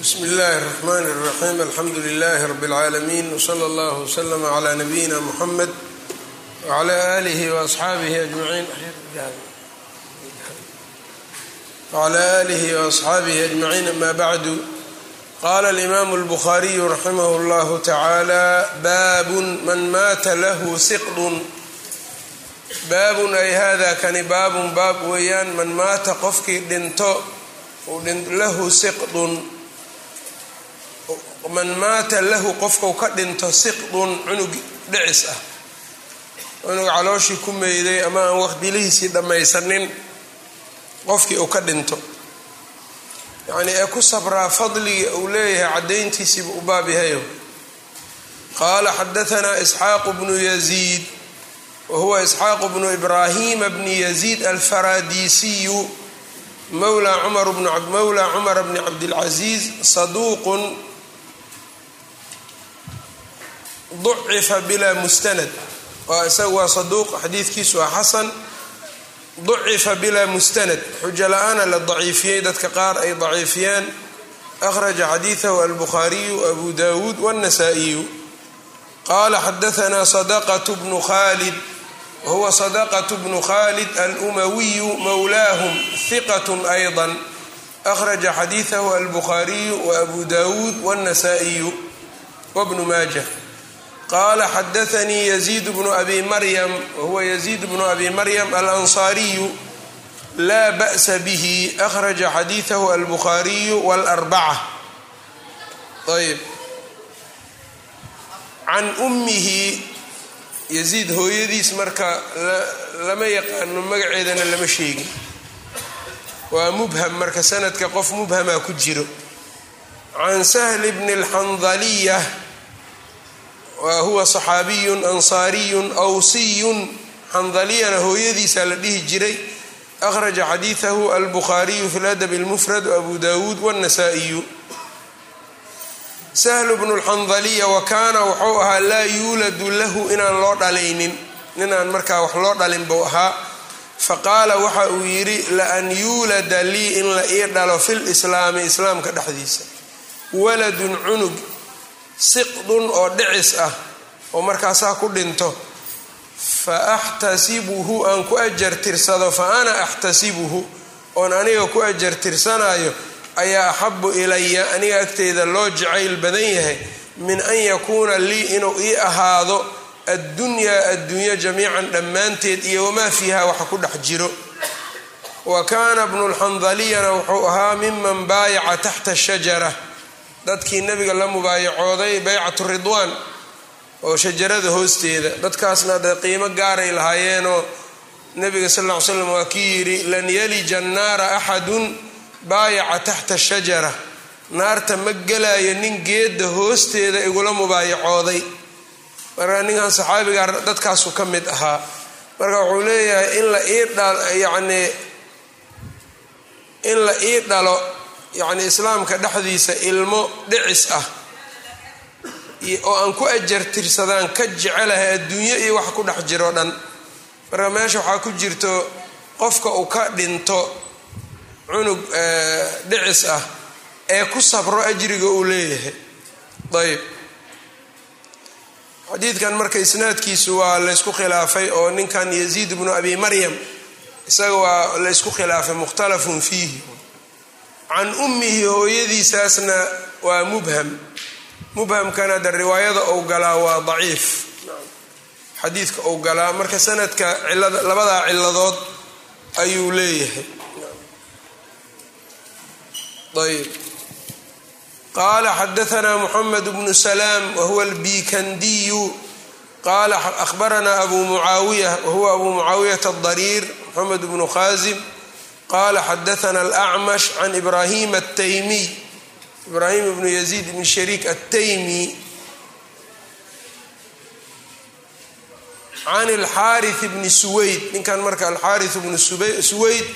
bsm اllh الرحmn الرaxيm alxamdu لlh رb العaalمين وslى اllه وslm عlى نbyina mحmed وعlى آlih وأصxaabih أجmعين وعlى آlih وأصxaabihi أجمعين ama bعd qala الإmam الbخariي raximh اllah taعalى bab man mata lah siqd baabun ay hada kani baabun baab weeyaan man maata qofkii dhinto lahu siqdun man maata lahu qofkau ka dhinto siqdun cunug dhicis ah. Cunug calooshii ku meyday ama aan waqdilihiisii dhammaysanin qofkii uu ka dhinto. Yacnii ee ku sabraa fadligii uu leeyahay caddayntiisiiba u baab yahayo. Qaala xadahanaa isxaaqu bnu yaziid wahuwa isxaaqu bnu ibraahima bni yaziid alfaradiisiyu mawla cumar mawla cumar bni cabdilcaziiz saduuqun ducifa bilaa mustanad waa isaga waa saduuq xadiidkiisu waa xasan ducifa bilaa mustanad xujo la-aana la daciifiyey dadka qaar ay daciifiyeen akhraja xadiidahu albukhaariyu abu dawuud wاnnasaa-iyu qaala xadahanaa sadaqat bnu khalid wahuwa sadaqat bnu khalid alumawiyu mawlaahum hiqat ayضa akhraja xadiidahu albukhaariyu waabu dawuud wاnnasaa-iyu wbnu maaja qala xadaanii yaziid bnu abi maryam wahuwa yaziid bnu abi maryam alansaariyu laa ba'sa bihi akhraja xadiidahu albukhaariyu wاlarbaca ayb can ummihi yaziid hooyadiis marka lama yaqaano magaceedana lama sheegin waa mubham marka sanadka qof mubhamaa ku jiro can sahli bni اlxandaliya wa huwa saxaabiyun ansaariyun awsiyun. Xandaliyana hooyadiisaa la dhihi jiray. Akhraja xadiidahu albukhaariyu fi ladabi اlmufrad abu dawuud wاnasaa'iyu sahlu bnu lxandaliya wa kaana wuxuu ahaa laa yuuladu lahu inaan loo dhalaynin. Ninaan markaa wax loo dhalin buu ahaa. Faqaala waxa uu yidhi laan yuulada lii in la ii dhalo fi lislaami islaamka dhexdiisa. Waladun cunug siqdun oo dhicis ah oo markaasaa ku dhinto fa axtasibuhu aan ku ajar tirsado fa ana axtasibuhu oon aniga ku ajar tirsanayo ayaa axabu ilaya aniga agteyda loo jacayl badan yahay min an yakuuna lii inuu ii ahaado addunyaa addunya jamiican dhammaanteed iyo wamaa fiiha waxa ku dhex jiro. Wa kaana bnu lxandaliyana wuxuu ahaa miman baayaca taxta shajara dadkii nabiga la mubaayacooday baycatu ridwaan oo shajarada hoosteeda. Dadkaasna dee qiimo gaaray lahaayeenoo nabiga sal ll ly slam waa kii yidhi lan yalija annaara axadun baayaca taxta shajara. Naarta ma gelayo nin geedda hoosteeda igula mubaayacooday. Marka ninkan saxaabiga dadkaasu ka mid ahaa. Marka wuxuu leeyahay in la ii yacnii in la ii dhalo yacni islaamka dhexdiisa ilmo dhicis ah oo aan ku ajar tirsadaan ka jecelahay adduunyo iyo wax ku dhex jiro dhan. Marka meesha waxaa ku jirto qofka uu ka dhinto cunug dhicis ah ee ku sabro ajriga uu leeyahay. Ayb xadiidkan marka isnaadkiisu waa laysku khilaafay oo ninkan yaziid bnu abi maryam isaga waa laysku khilaafay mukhtalafun fiihi can ummihi hooyadiisaasna waa mubham. Mubhamkana de riwaayada ou galaa waa daciif. Xadiidka ou galaa marka sanadka labadaa ciladood ayuu leeyahay. Ayb qaala xadaanaa muxamed bnu salaam wahuwa albikandiyu qaala ahbaranaa abu mucaawiya wahuwa abu mucaawiyata adariir moxamed bnu khaasim qala xadaana alacmash can ibrahim ataymiy ibrahim bnu yaziid bn shariik ataymi can alxaari bni suweyd ninkan marka alxaari bnu suweyd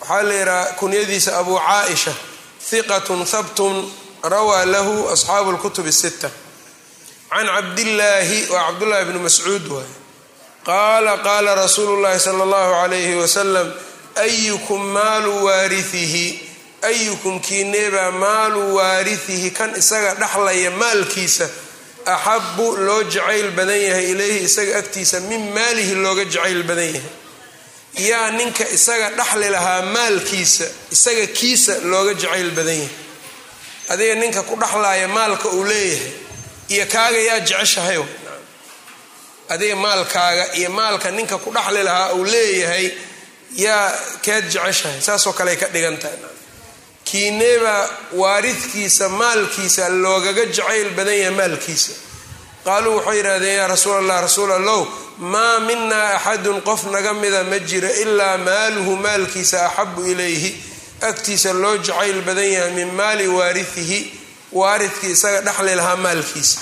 waxaa la yidhaha kunyadiisa abu caaisha hiqatun habtun rawaa lahu asxaabu lkutub الsita can cabdillaahi waa cabdullahi bni mascuud waay qaala qaala rasuulu llahi sala اllahu alayhi wasalam ayukum maalu waaritihi ayukum kiineebaa maalu waaritihi kan isaga dhexlaya maalkiisa axabu loo jacayl badan yahay ilayhi isaga agtiisa min maalihi looga jacayl badan yahay yaa ninka isaga dhaxli lahaa maalkiisa isaga kiisa looga jacayl badan yahay adiga ninka ku dhexlaaya maalka uu leeyahay iyo kaaga yaa jeceshahay adiga maalkaaga iyo maalka ninka ku dhexli lahaa uu leeyahay yaa keed jeceshahay saasoo kale ay ka dhigan tahay. Kiineebaa waaridkiisa maalkiisa loogaga jacayl badan yahay maalkiisa. Qaaluu waxay yidhahdeen yaa rasuul allah rasuul allow maa minaa axadun qof naga mida ma jiro ilaa maaluhu maalkiisa axabu ilayhi. Agtiisa loo jacayl badan yahay min maali waaritihi waaridkii isaga dhexli lahaa maalkiisa.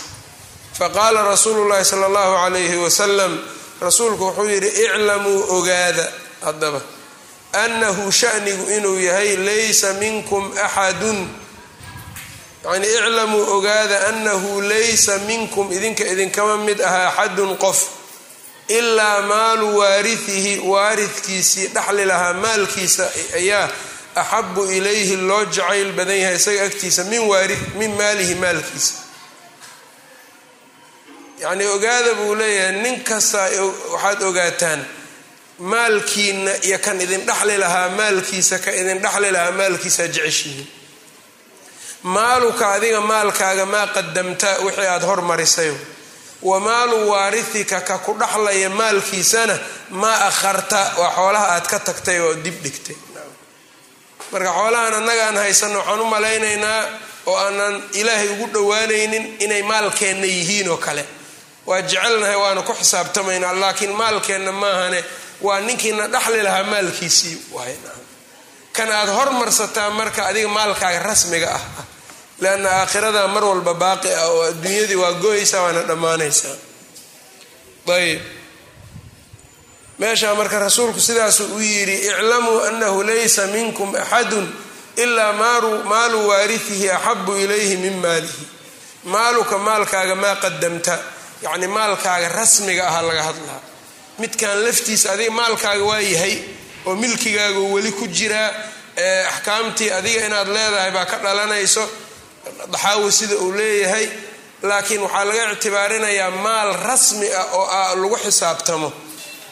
Faqaala rasuulu llahi sala allahu calayhi wasalam rasuulku wuxuu yidhi iclamuu ogaada haddaba annahu shanigu inuu yahay laysa minkum axadun. Yacnii iclamuu ogaada annahu laysa minkum idinka idinkama mid aha axadun qof ilaa maalu waaritihi waaridkiisii dhexli lahaa maalkiisa ayaa axabu ilayhi loo jacayl badan yahay isaga agtiisa min waari min maalihi maalkiisa. Yacnii ogaada buu leeyahay nin kasta waxaad ogaataan maalkiina iyo kan idin dhexli lahaa maalkiisa ka idin dhexli lahaa maalkiisaa jeceshihiin maaluka adiga maalkaaga maa qadamta wixii aada hormarisay wa maalu waarithika ka ku dhexlaya maalkiisana maa akharta waa xoolaha aad ka tagtay oo dib dhigtay. Marka xoolahan annaga aan waxaan u malaynaynaa oo aanan ilaahay ugu dhowaanaynin inay maalkeenna yihiin oo kale. Waa jecelnahay waana ku xisaabtamaynaa laakiin maalkeenna maahane waa ninkiina dhexli lahaa maalkiisii. Kan aad hormarsataa marka adiga maalkaaga rasmiga ah leanna aakhirada mar walba baaqi ah oo adduunyadii waa go'aysaa waana dhammaanaysaa. Ayb meeshaa marka rasuulku sidaasuu u yidhi iclamuu annahu laysa minkum axadun ilaa maalu waaritihi axabu ilayhi min maalihi. Maaluka maalkaaga maa qadamta yacni maalkaaga rasmiga aha laga hadlaa midkan laftiisa adiga maalkaaga waa yahay oo milkigaaga weli ku jiraa axkaamtii adiga inaad leedahay baa ka dhalanayso daxaawi sida uu leeyahay. Laakiin waxaa laga ictibaarinayaa maal rasmi ah oo lagu xisaabtamo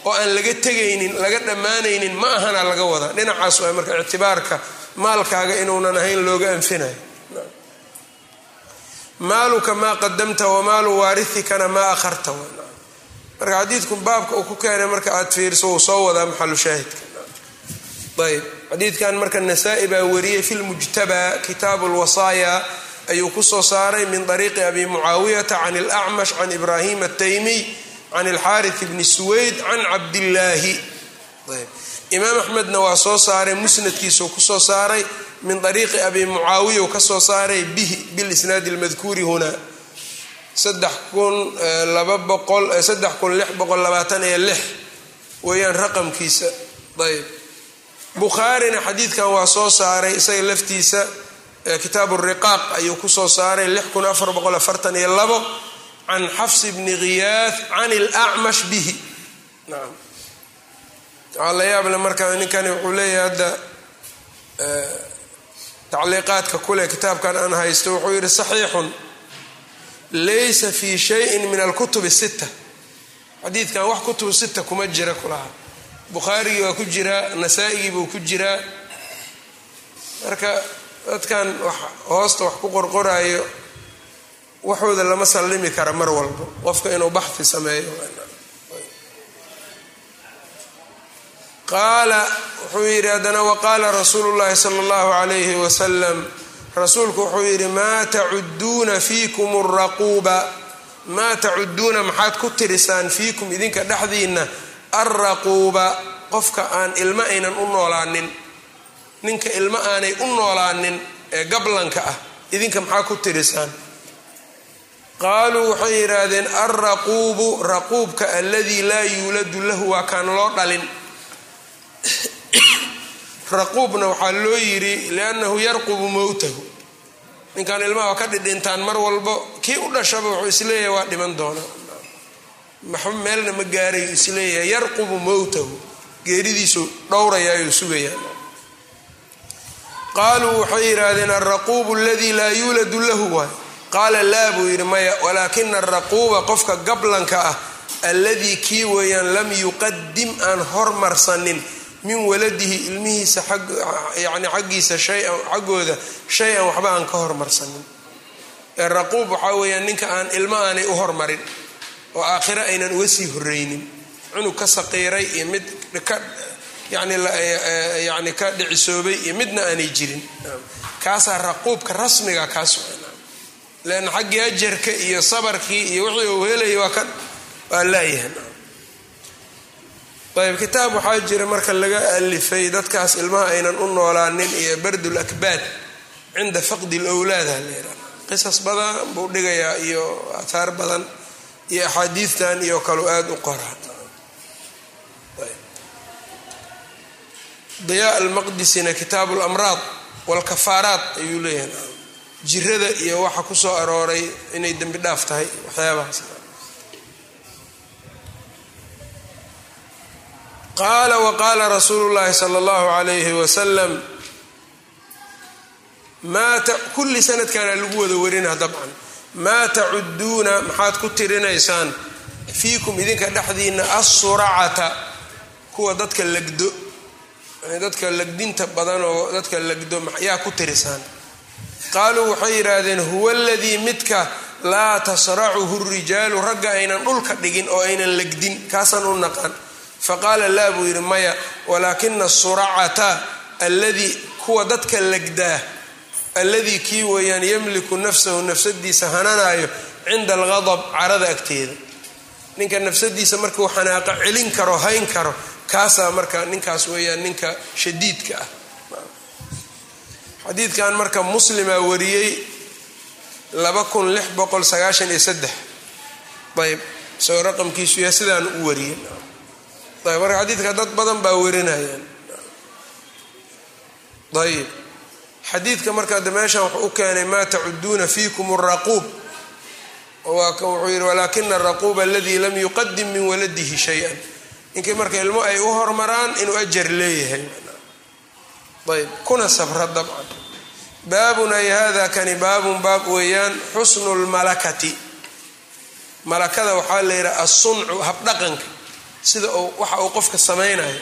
oo aan laga tegaynin laga dhammaanaynin ma ahana laga wadaa. Dhinacaas waa marka ictibaarka maalkaaga inuunan ahayn looga anfinayo. Maaluka maa qadamta wamaalu waarithikana maa akharta marka xadiidku baabka uu ku keenay marka aad fiiriso uu soo wadaa maxalu shaahidka? Ayb xadiidkan marka nasaa-i baa wariyey fi lmujtabaa kitaabu lwasaaya ayuu ku soo saaray min ariiqi abi mucaawiyata can alacmash can ibraahim ataymiy can alxaarith bni suweyd can cabdillaahi. Imaam axmedna waa soo saaray musnadkiisuu ku soo saaray min ariiqi abi mucaawiya u ka soo saaray bihi bilisnaadi lmadkuuri huna saddex kun laba boqol saddex kun lix boqol labaatan iyo lix weeyaan raqamkiisa. Ayb bukhaarina xadiidkan waa soo saaray isaga laftiisa kitaabu riqaaq ayuu ku soo saaray lix kun afar boqol afartan iyo labo can xafs bni khiyaah can ilacmash bihi. Nacam waxaa la yaable marka ninkani wuxuu leeyahay hadda tacliiqaadka kule kitaabkan aan haysto wuxuu yidhi saxiixun laysa fi shayin min alkutubi sita xadiidkan wax kutubu sita kuma jira kulaha bukhaarigii waa ku jiraa nasaa-igii buu ku jiraa marka dadkan hoosta wax ku qorqoraayo waxooda lama sallimi kara mar walbo qofka inuu baxfi sameeyo. Qaala wuxuu yidhi haddana waqaala rasuulu llahi sala allahu calayhi wasalam rasuulku wuxuu yidhi maa tacuduuna fiikum araquuba maa tacuduuna maxaad ku tirisaan fiikum idinka dhexdiinna alraquuba qofka aan ilmo aynan u noolaanin ninka ilmo aanay u noolaanin ee gablanka ah idinka maxaa ku tirisaan? Qaaluu waxay yidhaahdeen alraquubu raquubka aladii laa yuuladu lahu waa kaan loo dhalin raquubna waxaa loo yidhi liannahu yarqubu mowtahu ninkan ilmaha waa ka dhidhintaan mar walbo kii u dhashaba wuxuu is leeyahay waa dhiman doonaa meelna ma gaarayu is leeyahay yarqubu mowtahu geeridiisu dhowrayaayuu sugayaa qaaluu waxay yidhaahdeen alraquubu aladii laa yuuladu lahu waay qaala laa buu yidhi maya walaakina alraquuba qofka gablanka ah alladii kii weeyaan lam yuqadim aan hormarsanin min waladihi ilmihiisa yani xaggiisa shayan xaggooda shay-an waxba aan ka hormarsanin. Raquub waxaa weeyaan ninka aan ilmo aanay u hormarin oo aakhiro aynan uga sii horreynin cunug ka saqiiray iyo mid ka yani yani ka dhicisoobay iyo midna aanay jirin. Kaasaa raquubka rasmiga kaas leanna xaggii ajarka iyo sabarkii iyo wixii uu helaya waa ka waa laayahan ayb kitaab waxaa jira marka laga alifay dadkaas ilmaha aynan u noolaanin iyo bardul akbaad cinda faqdi lowlaada leeraa qisas badan buu dhigayaa iyo aathaar badan iyo axaadiistan iyo kalu aada u qoraa diyaa almaqdisina kitaabu lamraad walkafaaraat ayuu leeyahay. Jirada iyo waxa ku soo arooray inay dembi dhaaf tahay waxyaabahaas qaala waqaala rasuulu llaahi sala allahu calayhi wasalam kulli sanadkana lagu wada warinaa dabcan. Maa tacuduuna maxaad ku tirinaysaan fiikum idinka dhexdiina assuracata kuwa dadka lagdo dadka lagdinta badan oo dadka lagdo yaa ku tirisaan. Qaaluu waxay yidhaahdeen huwa aladii midka laa tasracuhu rijaalu ragga aynan dhulka dhigin oo aynan lagdin kaasaan u naqan faqaala laa buu yidhi maya walaakina asuracata alladii kuwa dadka lagdaa alladii kii weeyaan yamliku nafsahu nafsadiisa hananaayo cinda algadab carada agteeda. Ninka nafsadiisa markuu xanaaqa celin karo hayn karo kaasaa marka ninkaas weeyaan ninka shadiidka ah. Xadiidkan marka muslimaa wariyey ayb isagoo raqamkiisu yahay sidaan u wariyey ayb marka xadiidka dad badan baa warinayaan ayb xadiidka marka de meeshan wuxuu u keenay maa tacuduuna fiikum araquub wuxuu yidhi walaakina araquuba aladii lam yuqadim min waladihi shay-an ninkii marka ilmo ay u hormaraan inuu ajar leeyahay ayb kuna sabra dabcan baabun ay hada kani baabun baab weeyaan xusnu lmalakati malakada waxaa la yidhaha assuncu habdhaqanka sida waxa uu qofka samaynayo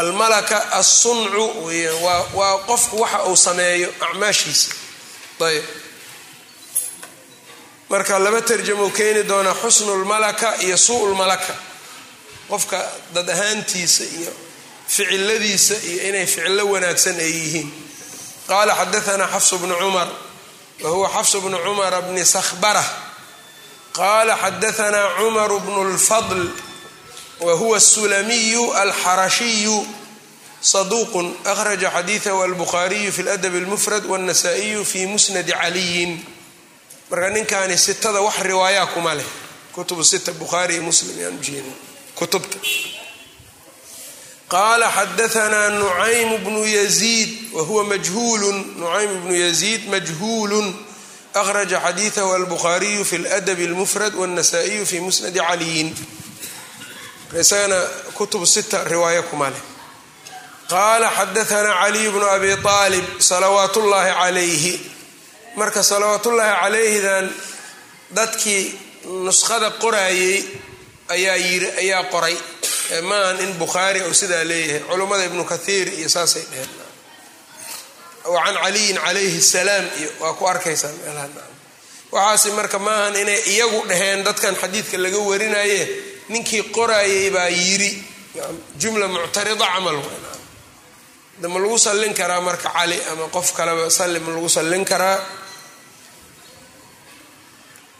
almalaka assuncu weyaan waa qofku waxa uu sameeyo acmaashiisa. Ayb marka laba tarjamo keeni doonaa xusnu lmalaka iyo suu lmalaka qofka dad ahaantiisa iyo ficiladiisa iyo inay ficilo wanaagsan ay yihiin. Qaala xadaanaa xafsu bnu cumar wa huwa xafsu bnu cumara bni sakhbara qaala xadaanaa cumaru bnu lfadl wa huwa asulamiyu alxarashiyu saduuqun akhraja xadiidahu albukhaariyu fi ladab اlmufrad wاnnasa'iyu fi musnadi caliyin marka ninkaani sitada wax riwaayaa kuma leh kutubu sita bukhaari iyo muslim yaan ujeeda kutubta qaala xadaanaa nucaym bnu yaziid wahuwa majhuulun nucaym bnu yaziid majhuulun akhraja xadiidahu albukhaariyu fi ladab اlmufrad wاnnasa'iyu fi musnadi caliyin isagana kutub sita riwaayo kuma leh qaala xadaanaa caliy bnu abi aalib salawaat ullaahi calayhi. Marka salawaatullaahi calayhidan dadkii nuskhada qoraayey ayaa yiri ayaa qoray. Maahan in bukhaari ou sidaa leeyahay culummada ibnu kathiir iyo saasay dheheen wa can caliyin calayhi salaam iyo waa ku arkaysaa meelaha. Waxaasi marka maahan inay iyagu dhaheen dadkan xadiidka laga warinaye ninkii qoraayey baa yiri jumla muctarida camal de ma lagu sallin karaa marka cali ama qof kaleba salli ma lagu sallin karaa?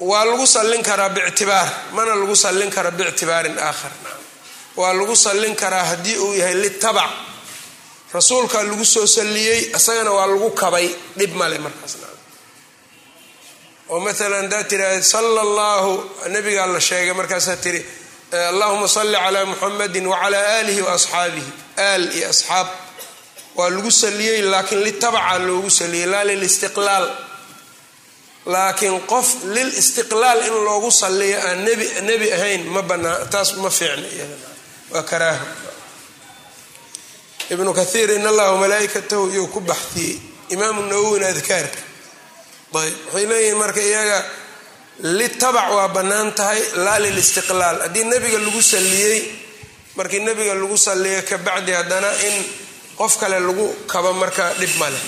Waa lagu sallin karaa bictibaar mana lagu sallin kara biictibaarin aakhar. Waa lagu sallin karaa haddii uu yahay litabac rasuulkaa lagu soo salliyey isagana waa lagu kabay dhib male markaasna oo maalan haddaa tiraahda sala allahu nabigaa la sheegay markaasaa tiri allahuma salli calaa muxamadin wacalaa aalihi wa asxaabihi aal iyo asxaab. Waa lagu saliyey laakiin litabaca loogu saliyey laa lilistiqlaal laakiin qof lil istiqlaal in loogu saliyo aan nebi ahayn ma banaa taas ma fiicna waa karaaha ibnu kathiir in allaha malaaikatahu iyuu ku baxdiyey imaamu nawowina adkaarka. Ayb waxay leeyihiin marka iyaga litabac waa bannaan tahay laa lilistiqlaal. Haddii nebiga lagu salliyey markii nebiga lagu salliyo kabacdi haddana in qof kale lagu kabo marka dhib maleh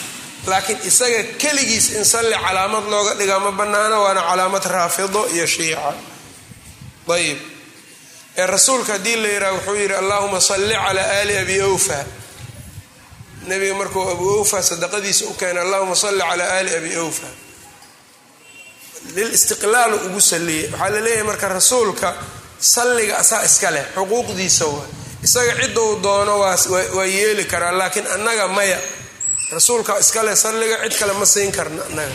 laakiin isaga keligiis in salli calaamad looga dhigaa ma bannaano waana calaamad raafido iyo shiica. Ayib ee rasuulka haddii la yidhaha wuxuu yidhi allahuma salli calaa aali abi awfa. Nebiga markuu abu awfa sadaqadiisa u keenay allahuma salli calaa aali abi awfa lilistiqlaalu ugu salliyey waxaa la leeyahay marka rasuulka salliga asaa iska leh xuquuqdiisa waa. Isaga ciduu doono waa yeeli karaa laakiin annaga maya. Rasuulka iskale salliga cid kale ma siin karna annaga.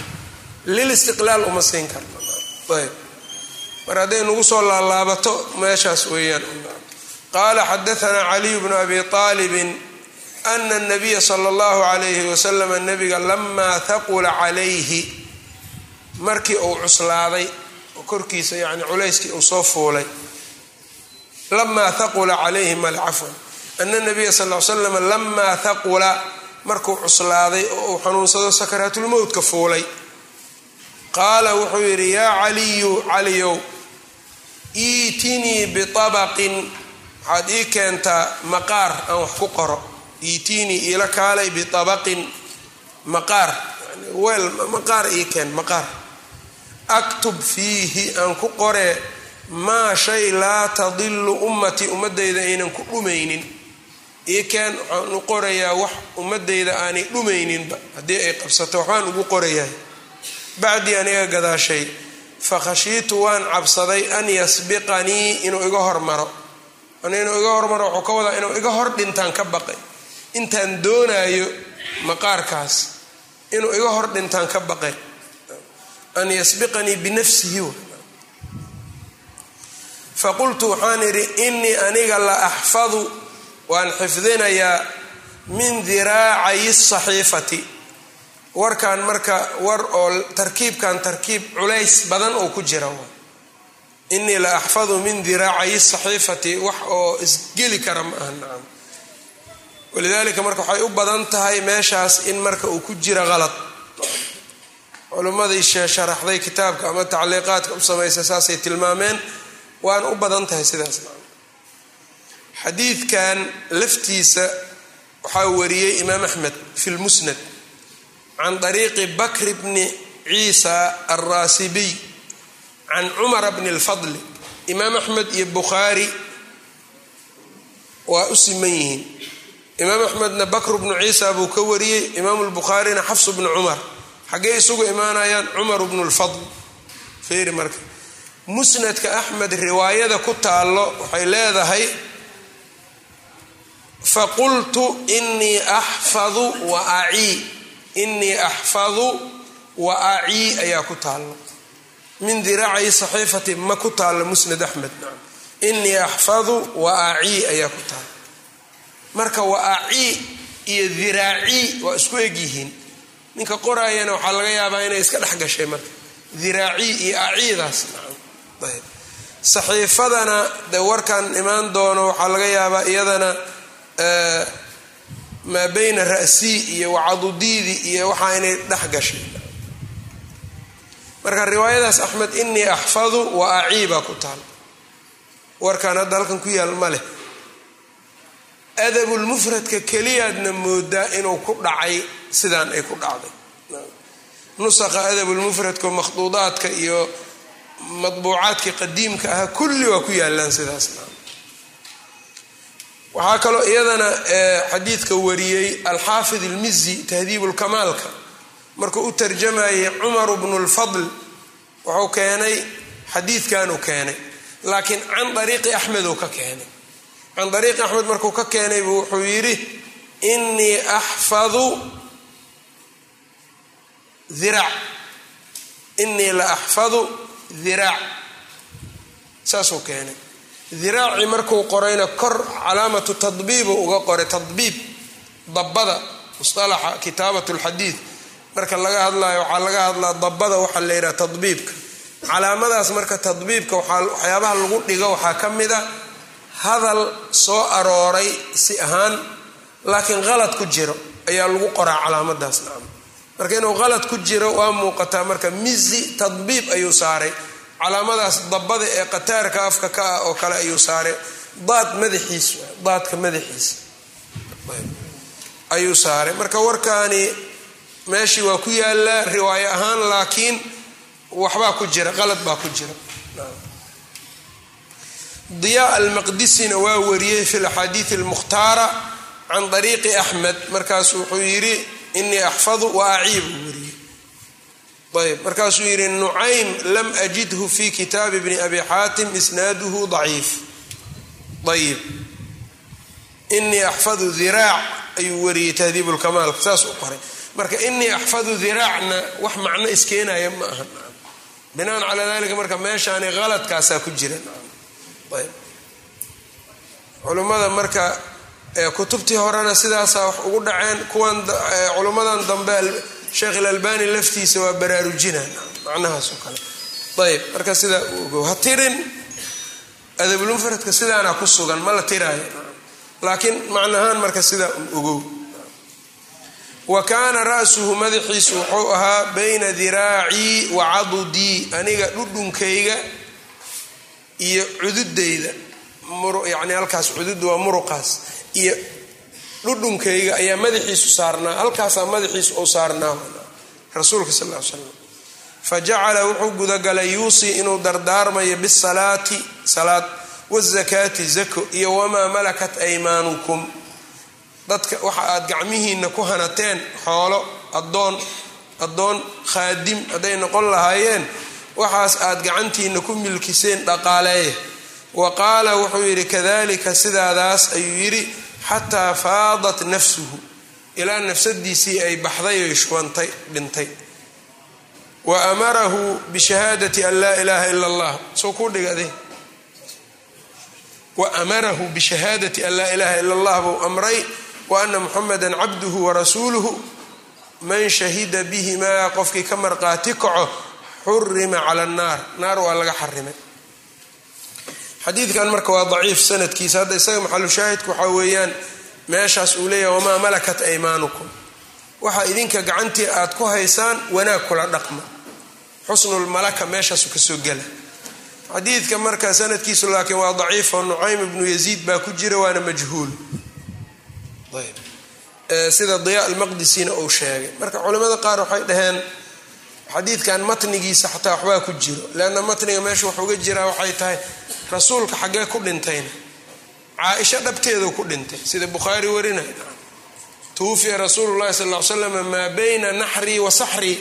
Lilistiqlaal uma siin karna. Mar hadday nagu soo laalaabato meeshaas weeyaan qaala xadaanaa caliyu bnu abi aalibin ana nabiya sala allahu calayhi wasalam nabiga lamaa haqula calayhi markii uu cuslaaday oo korkiisa yani culayskii uu soo fuulay lamaa haqula calayhi mal cafwan ana nabiya sal l slam lamaa haqula markuu cuslaaday oo uu xanuunsado sakaraatulmowtka fuulay. Qaala wuxuu yidhi yaa caliyu caliyow iitinii biabaqin waxaad ii keentaa maqaar aan wax ku qoro. Iitinii iila kaalay biabaqin maqaar weel maqaar ii keen maqaar aktub fiihi aan ku qoree maa shay laa tadilu ummatii ummadayda aynan ku dhumaynin. Ii keen waxaan u qorayaa wax ummadayda aanay dhumayninba haddii ay qabsato waxbaan ugu qorayaa. Bacdii aniga gadaashay fakhashiitu waan cabsaday an yasbiqanii inuu iga hormaro. Inuu iga hormaro wuxuu ka wadaa inuu iga hor dhintaan ka baqay. Intaan doonaayo maqaarkaas inuu iga hor dhintaan ka baqay an yasbiqanii binafsihi faqultu waxaan idhi inii aniga la axfadu waan xifdinayaa min diraacayi saxiifati warkan marka war oo tarkiibkan tarkiib culays badan oo ku jira inii la axfadu min diraacayi saxiifati wax oo isgeli kara ma aha nacam walidaalika marka waxay u badan tahay meeshaas in marka uu ku jira qalad culimmadii sharaxday kitaabka ama tacliiqaadka u samaysa saasay tilmaameen waana u badan tahay sidaas. Xadiidkan laftiisa waxaa wariyey imaam axmed fi lmusnad can طariiqi bakr bni ciisa alraasibiy can cumara bni اlfadli imaam axmed iyo bukhaari waa u siman yihiin. Imaam axmedna bakr bnu ciisa buu ka wariyey imaam lbukhaarina xafs bnu cumar xaggee isugu imaanayaan cumar bnu lfadl feeri marka musnadka axmed riwaayada ku taallo waxay leedahay faqultu inii axfadu wa acii inii axfadu wa acii ayaa ku taallo. Min diraaci saxiifati ma ku taallo musnad axmed. Inii axfadu wa acii ayaa ku taallo marka wa acii iyo diraacii waa isku egyihiin ninka qoraayana waxaa laga yaabaa inay iska dhex gashay marka. Diraacii iyo aciidaas saxiifadana de warkan imaan doono waxaa laga yaabaa iyadana maa bayna ra'sii iyo wacadudiidi iyo waxaa inay dhex gashay. Marka riwaayadaas axmed inii axfadu wa acii baa ku taal. Warkan hadda halkan ku yaal ma leh. Adabulmufradka keliyaadna moodaa inuu ku dhacay sidaan ay ku dhacday. Nusaqa adabulmufradka makhduudaadka iyo madbuucaadkii qadiimka ahaa kulli waa ku yaalaan sidaas. Waxaa kaloo iyadana xadiidka wariyey alxaafid ilmizi tahdiibulkamaalka markuu u tarjamayay cumaru bnu lfadl wuxuu keenay xadiidkanuu keenay laakiin can ariiqi axmed uu ka keenay. Can ariiqi axmed markuu ka keenay buu wuxuu yidhi inii axfadu diraac inii la axfadu diraac saasuu keenay. Diraacii markuu qorayna kor calaamatu tadbiibu uga qoray. Tadbiib dabada musalaxa kitaabat lxadiid marka laga hadlayo waxaa laga hadlaa dabada waxaa la yidhaha tadbiibka. Calaamadaas marka tadbiibka waxyaabaha lagu dhigo waxaa ka mida hadal soo arooray si ahaan laakiin qalad ku jiro ayaa lagu qoraa calaamadaas nacam marka inuu qalad ku jiro waa muuqataa marka mizi tadbiib ayuu saaray. Calaamadaas dabada ee qataarka afka ka ah oo kale ayuu saaray. Daad madaxiis daadka madaxiisa ayuu saaray. Marka warkaani meeshii waa ku yaalaa riwaayo ahaan laakiin waxbaa ku jira qalad baa ku jira. Diyaa almaqdisina waa wariyey fi laxaadiid almukhtaara can ariiqi axmed. Markaasu wuxuu yidhi inii axfadu wa aciib uu wariyey ayb markaasuu yidhi nucaym lam ajidhu fi kitaabi bni abi xaatim isnaaduhu daciif. Ayib. Inii axfadu diraac ayuu wariyey tahdiib saas u qoray. Marka inii axfadu diraacna wax macno iskeenaya ma aha. Binaan calaa dalika marka meeshaani qaladkaasaa ku jira. Ayb marka kutubtii horena sidaasaa wax ugu dhaceen kuwan culummadan dambe sheekh ilalbani laftiisa waa baraarujina macnahaas oo kale. Ayb marka sidaa u ogow ha tirin adabulmufradka sidaana ku sugan ma la tiraayo. Laakiin macnahaan marka sidaa ogow. Wa kaana ra'suhu madaxiisu wuxuu ahaa bayna diraacii wa cadudii aniga dhudhunkayga iyo cududayda. Yani halkaas cudud waa muruqaas iyo dhudhunkayga ayaa madaxiisu saarnaa halkaasaa madaxiisu ou saarnaa. Rasuulka sal l slam fa wuxuu gudagalay yuusii inuu dardaarmayo bisalaati salaad wazakaati zako iyo wamaa malakat aymaanukum. Dadka waxa aad gacmihiina ku hanateen xoolo adoon addoon khaadim hadday noqon lahaayeen waxaas aad gacantiina ku milkiseen dhaqaaleeya wa qaala wuxuu yidhi kadalika sidaadaas ayuu yidhi xataa faadat nafsuhu ilaa nafsadiisii ay baxday oy shubantay dhintay. Wa amarahu bishahaadati an laa ilaaha ila allah. Soo ku dhigade wa amarahu bishahaadati an laa ilaaha ila allah buu amray wa ana muxameda cabduhu warasuuluhu man shahida bihimaa qofkii ka marqaati kaco xurima cala annaar. Naar waa laga xarimay xadiidkan marka waa daciif sanadkiisa. Hadda isaga maxalu shaahidku waxaa weeyaan meeshaas uu leeyahay wamaa malakat aymaanukum? Waxa idinka gacantii aad ku haysaan wanaag kula dhaqma. Xusnulmalaka meeshaasu ka soo gela xadiidka marka sanadkiisu laakiin waa daciif oo nucaym ibnu yaziid baa ku jira waana majhuul. Sida diyaa almaqdisina uu sheegay. Marka culimmada qaar waxay dhaheen xadiidkan matnigiisa xataa waxbaa ku jiro. Leanna matniga meesha wax uga jiraa waxay tahay rasuulka xaggee ku dhintayna. Caaisha dhabteedu ku dhintay. Sida bukhaari warinay tuwufiya rasuulu llahi sal l slam maa bayna naxrii wa saxrii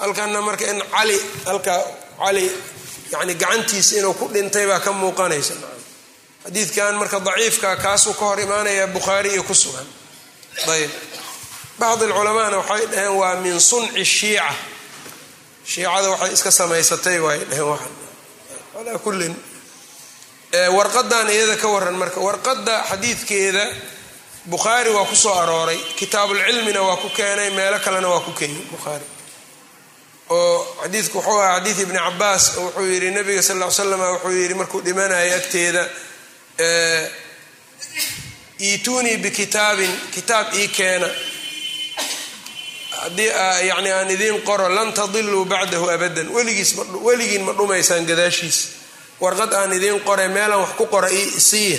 halkana marka in cali halkaa cali yani gacantiisa inuu ku dhintay baa ka muuqanaysa. Xadiidkan marka daciifka kaasuu ka hor imaanaya bukhaari iyo ku sugan. Ayb. Bacd alculamaana waxay dhaheen waa min sunci shiica. Shiicada waxay iska samaysatay waay dhaheen alaa kullin warqadan iyada ka waran marka warqadda xadiidkeeda bukhaari waa ku soo arooray kitaabulcilmina waa ku keenay meelo kalena waa ku keenay bukhaari. Oo xadiidku wuxuu ahaa xadiid ibni cabaas wuxuu yidhi nabiga sal ll slam wuxuu yidhi markuu dhimanaya agteeda iituunii bikitaabin kitaab ii keena. Haddii yani aan idiin qoro lan tadiluu bacdahu abadan. Weligiin ma dhumaysaan gadaashiisa warqad aan idiin qore meelaan wax ku qora siiya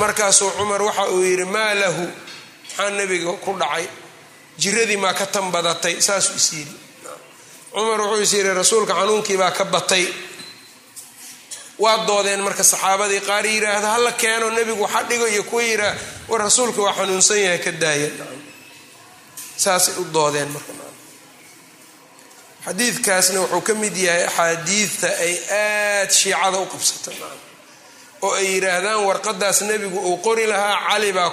markaasuu cumar waxa uu yidhi maa lahu? Maxaa nebiga ku dhacay. Jiradii maa ka tan badatay saasuu is yidhi. Cumar wuxuu is yidhi rasuulka xanuunkii baa ka batay. Waa doodeen marka saxaabadii qaar yidhaahda hala keeno nebigu waxa dhigo iyo kuwa yidhaah war rasuulka waa xanuunsan yahay ka daaya saasay u doodeen marka xadiidkaasna wuxuu ka mid yahay axaadiidta ay aad shiicada u qabsata oo ay yidhaahdaan warqadaas nebigu uu qori lahaa cali baa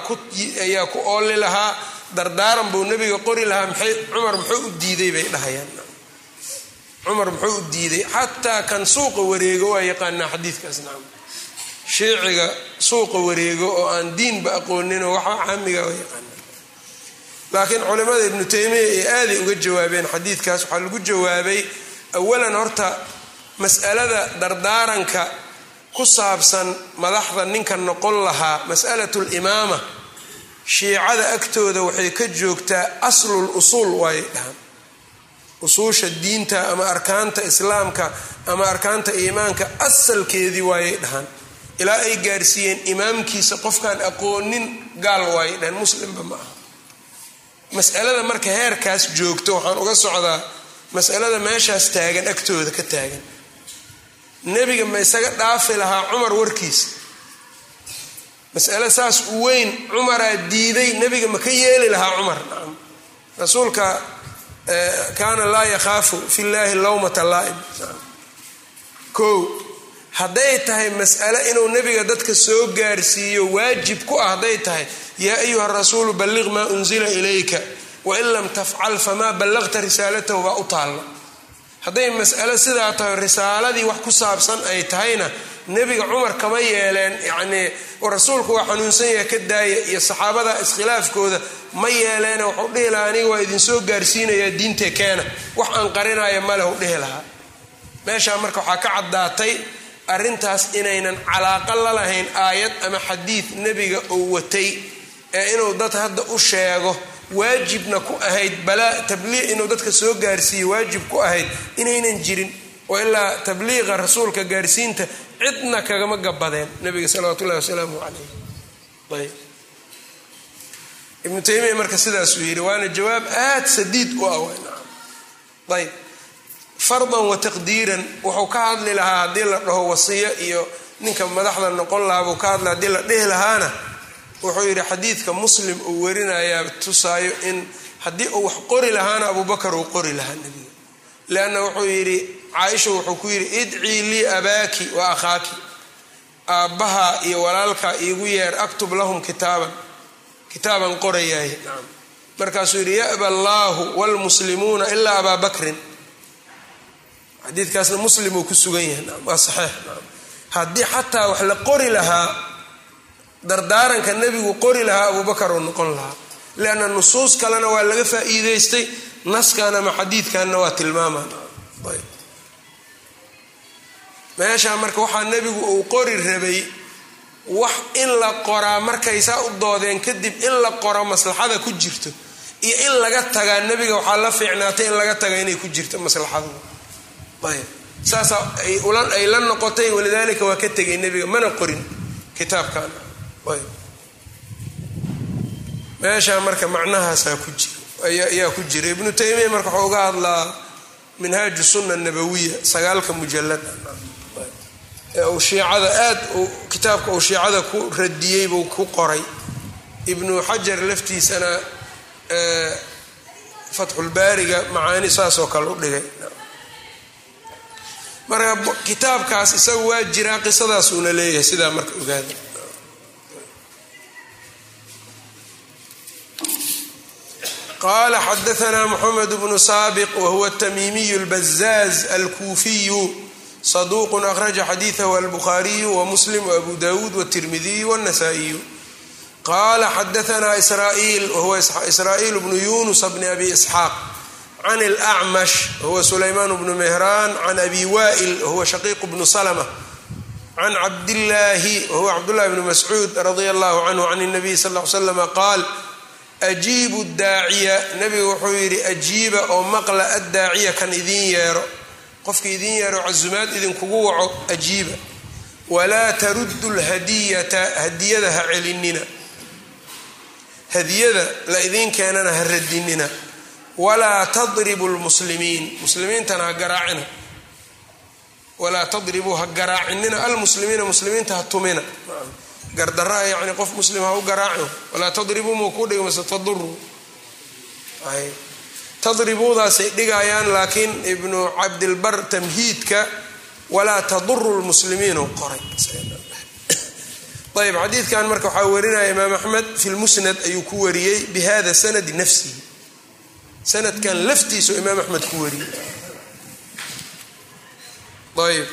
ayaa ku ooli lahaa dardaaran buu nebiga qori lahaa cumar muxuu u diiday bay dhahayaan. Cumar muxuu u diiday xataa kan suuqa wareego waa yaqaanaa xadiidkaas nacam shiiciga suuqa wareego oo aan diinba aqooninoo waxa caamiga waa yaqaana laakiin culimada ibnu taymiya ay aaday uga jawaabeen xadiidkaas. Waxaa lagu jawaabay awalan horta mas'alada dardaaranka ku saabsan madaxda ninka noqon lahaa mas'alatu limaama shiicada agtooda waxay ka joogtaa aslul usuul waayay dhahaan. Usuusha diinta ama arkaanta islaamka ama arkaanta iimaanka asalkeedii waayay dhahaan. Ilaa ay gaarsiiyeen imaamkiisa qofkaan aqoonin gaal waayay dhahaan. Muslimba ma aha masalada marka heerkaas joogto waxaan uga socdaa masalada meeshaas taagan agtooda ka taagan. Nebiga ma isaga dhaafi lahaa cumar warkiisa masale saas u weyn cumaraa diiday nebiga ma ka yeeli lahaa cumar. Nacam rasuulka kaana laa yakhaafu fi llaahi lowmata laa'im kow hadday tahay mas'ale inuu nebiga dadka soo gaarsiiyo waajib ku ah hadday tahay yaa ayuha rasuulu balliq maa unzila ilayka wain lam tafcal famaa ballaqta risaalatahu baa u taalla. Hadday mas'alo sidaa tahay risaaladii wax ku saabsan ay tahayna nebiga cumar kama yeeleen yacnii rasuulku waa xanuunsan yaha ka daaya iyo saxaabada iskhilaafkooda ma yeeleene wuxuu dhihi lahaa aniga waa idin soo gaarsiinayaa diintee keena wax aan qarinaya maleh u dhihi lahaa. Meeshaa marka waxaa ka caddaatay arrintaas inaynan calaaqa la lahayn aayad ama xadiid nebiga uu watay ee inuu dad hadda u sheego waajibna ku ahayd balaa tabliiq inuu dadka soo gaarsiiyo waajib ku ahayd inaynan jirin oo ilaa tabliiqa rasuulka gaarsiinta cidna kagama gabadeen nabiga salawaatu ullahi wasalaamu calayh ayb. Ibnu taymiya marka sidaasuu yidhi waana jawaab aad sadiid u ah ayb fardan wa taqdiiran wuxuu ka hadli lahaa haddii la dhaho wasiyo iyo ninka madaxda noqon lahaa buu ka hadla haddii la dhihi lahaana wuxuu yidhi xadiidka muslim uu werinayaa tusaayo in haddii uu wax qori lahaana abubakar uu qori lahaa nebiga. Leanna wuxuu yidhi caaisha wuxuu ku yidhi idcii lii abaaki wa akhaaki aabbaha iyo walaalka iigu yeer aktub lahum kitaaban kitaaban qorayaay nacam markaasuu yidhi ya'ba allaahu waalmuslimuuna ilaa abaa bakrin xadiidkaasna muslim uu ku sugan yahay. Waa saxiix. Haddii xataa wax la qori lahaa dardaaranka nebigu qori lahaa abubakar uu noqon lahaa. Leanna nusuus kalena waa laga faa'iidaystay naskan ama xadiidkanna waa tilmaamaan. Meeshaa marka waxaa nebigu uu qori rabay wax in la qoraa markay saa u doodeen kadib in la qoro maslaxada ku jirto iyo in laga tagaa nebiga waxaa la fiicnaatay in laga taga inay ku jirto maslaxadu ay la noqotay walidaalika waa ka tegay nebiga. Mana qorin kitaabkan meeshaa marka macnahaasaa ku jira. Ayaa ku jira. Ibnu taymiya marka waxuu uga hadlaa minhaaju sunna nabawiya sagaalka mujalad ee uu shiicada aad kitaabka uu shiicada ku radiyey buu ku qoray. Ibnu xajar laftiisana fatxulbaariga macaani saasoo kale u dhigay marka kitaabkaas isagu waa jiraa qisadaasuuna leeyahay sidaa marka ogaada. Qala xadaana mxamed bnu saabiq wahuwa tamiimiyu lbazaaz alkuufiyu saduuqu akhraja xadiidahu albukhaariyu wamuslim wabu dawuud wtirmidiyu wاnasaa'iyu qala xadaana israa'iil wahuwa israa'iil bnu yunus bni abi isxaaq can اlacmash wahuwa sulaymaan bnu mehraan can abi wa'il wahuwa shaqiiq bnu salma can cabdillaahi wahuwa cabdullahi bnu mascuud radia allahu canhu can الnabiy sal ly slama qaal ajiibu daaciya nebigu wuxuu yidhi ajiiba oo maqla addaaciya kan idiin yeero qofka idiin yeero casumaad idinkugu waco ajiiba walaa taruddu lhadiyata hadiyada ha celinina hadiyada la idiin keenana ha radinina walaa tadribu lmuslimiin muslimiintana ha garaacina walaa tadribuu ha garaacinina almuslimiina muslimiinta ha tumina gardaraa yani qof muslim ha u garaaco walaa tadribuu muu ku dhigmase taduru tadribuudaasay dhigayaan laakiin ibnu cabdilbar tamhiidka walaa taduru lmuslimiin u qoray ayb xadiidkan marka waxaa warinaya imaam axmed fi lmusnad ayuu ku wariyey bihada sanadi nafsihi sanadkan laftiisu imaam axmed ku wariyey ayb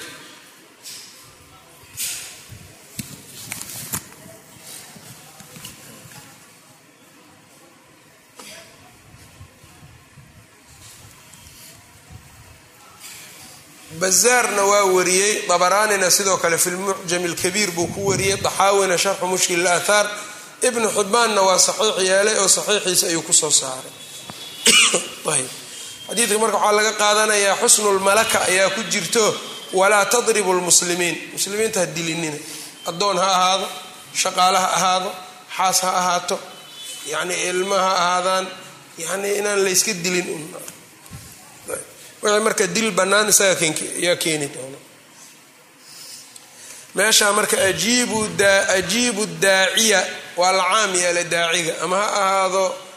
bazaarna waa wariyey dabaraanina sidoo kale fi lmucjam alkabiir buu ku wariyey daxaawina sharxu mushkil aathaar ibnu xibbaanna waa saxiix yeelay oo saxiixiisa ayuu ku soo saaray xadiidka marka waxaa laga qaadanayaa xusnulmalaka ayaa ku jirto walaa tadribu lmuslimiin muslimiinta ha dilinina. Addoon ha ahaado shaqaale ha ahaado xaas ha ahaato yacni ilma ha ahaadaan yani inaan layska dilin wixii marka dil bannaan isaga yaa keeni doona meeshaa marka ajiibu daaciya waa la caam yeelay daaciga. Ama ha ahaado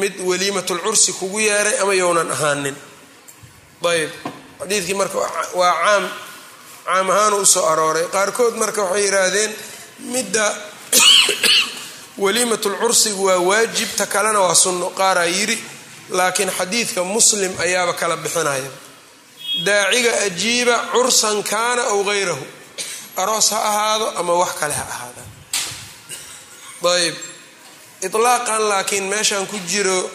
mid waliimatulcursi kugu yeeray ama yownan ahaanin. Ayb xadiidkii marka waa caam caam ahaanu u soo arooray. Qaarkood marka waxay yidhaahdeen midda waliimatulcursigu waa waajib ta kalena waa sunno. Qaaraa yidhi laakiin xadiidka muslim ayaaba kala bixinaya. Daaciga ajiiba cursan kaana aw hayrahu aroos ha ahaado ama wax kale ha ahaada ayb ilaaqan laakiin meeshan ku jiro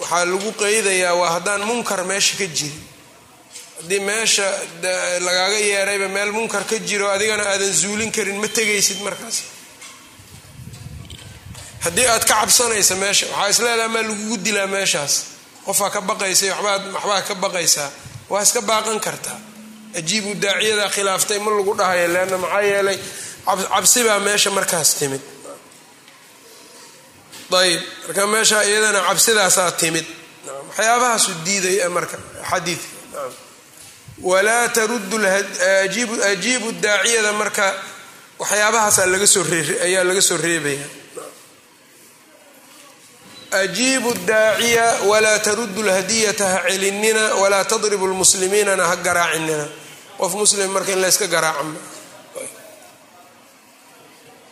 waxaa lagu qeydayaa waa haddaan munkar meesha ka jirin haddii meesha lagaaga yeerayba meel munkar ka jiro adigana aadan zuulin karin ma tegaysid markaas. Haddii aad ka cabsanaysa meesha waxaa isleedaha maa lagugu dilaa meeshaas. Qofaa ka baqaysa waxbaa ka baqaysaa. Waa iska baaqan kartaa. Ajiibu daaciyada khilaaftay ma lagu dhahayo leanna maxaa yeelay cabsibaa meesha markaas timid ayb. Marka meesha iyadana cabsidaasaa timid. Waxyaabahaasu diidaya marka xadiidka. Walaa taruddu ajiibu daaciyada marka waxyaabahaasaa laga soo ayaa laga soo reebaya ajiibu daaciya walaa taruddu lhadiyata ha celinina walaa tadribu lmuslimiinana ha garaacinina qof muslim marka in layska garaacama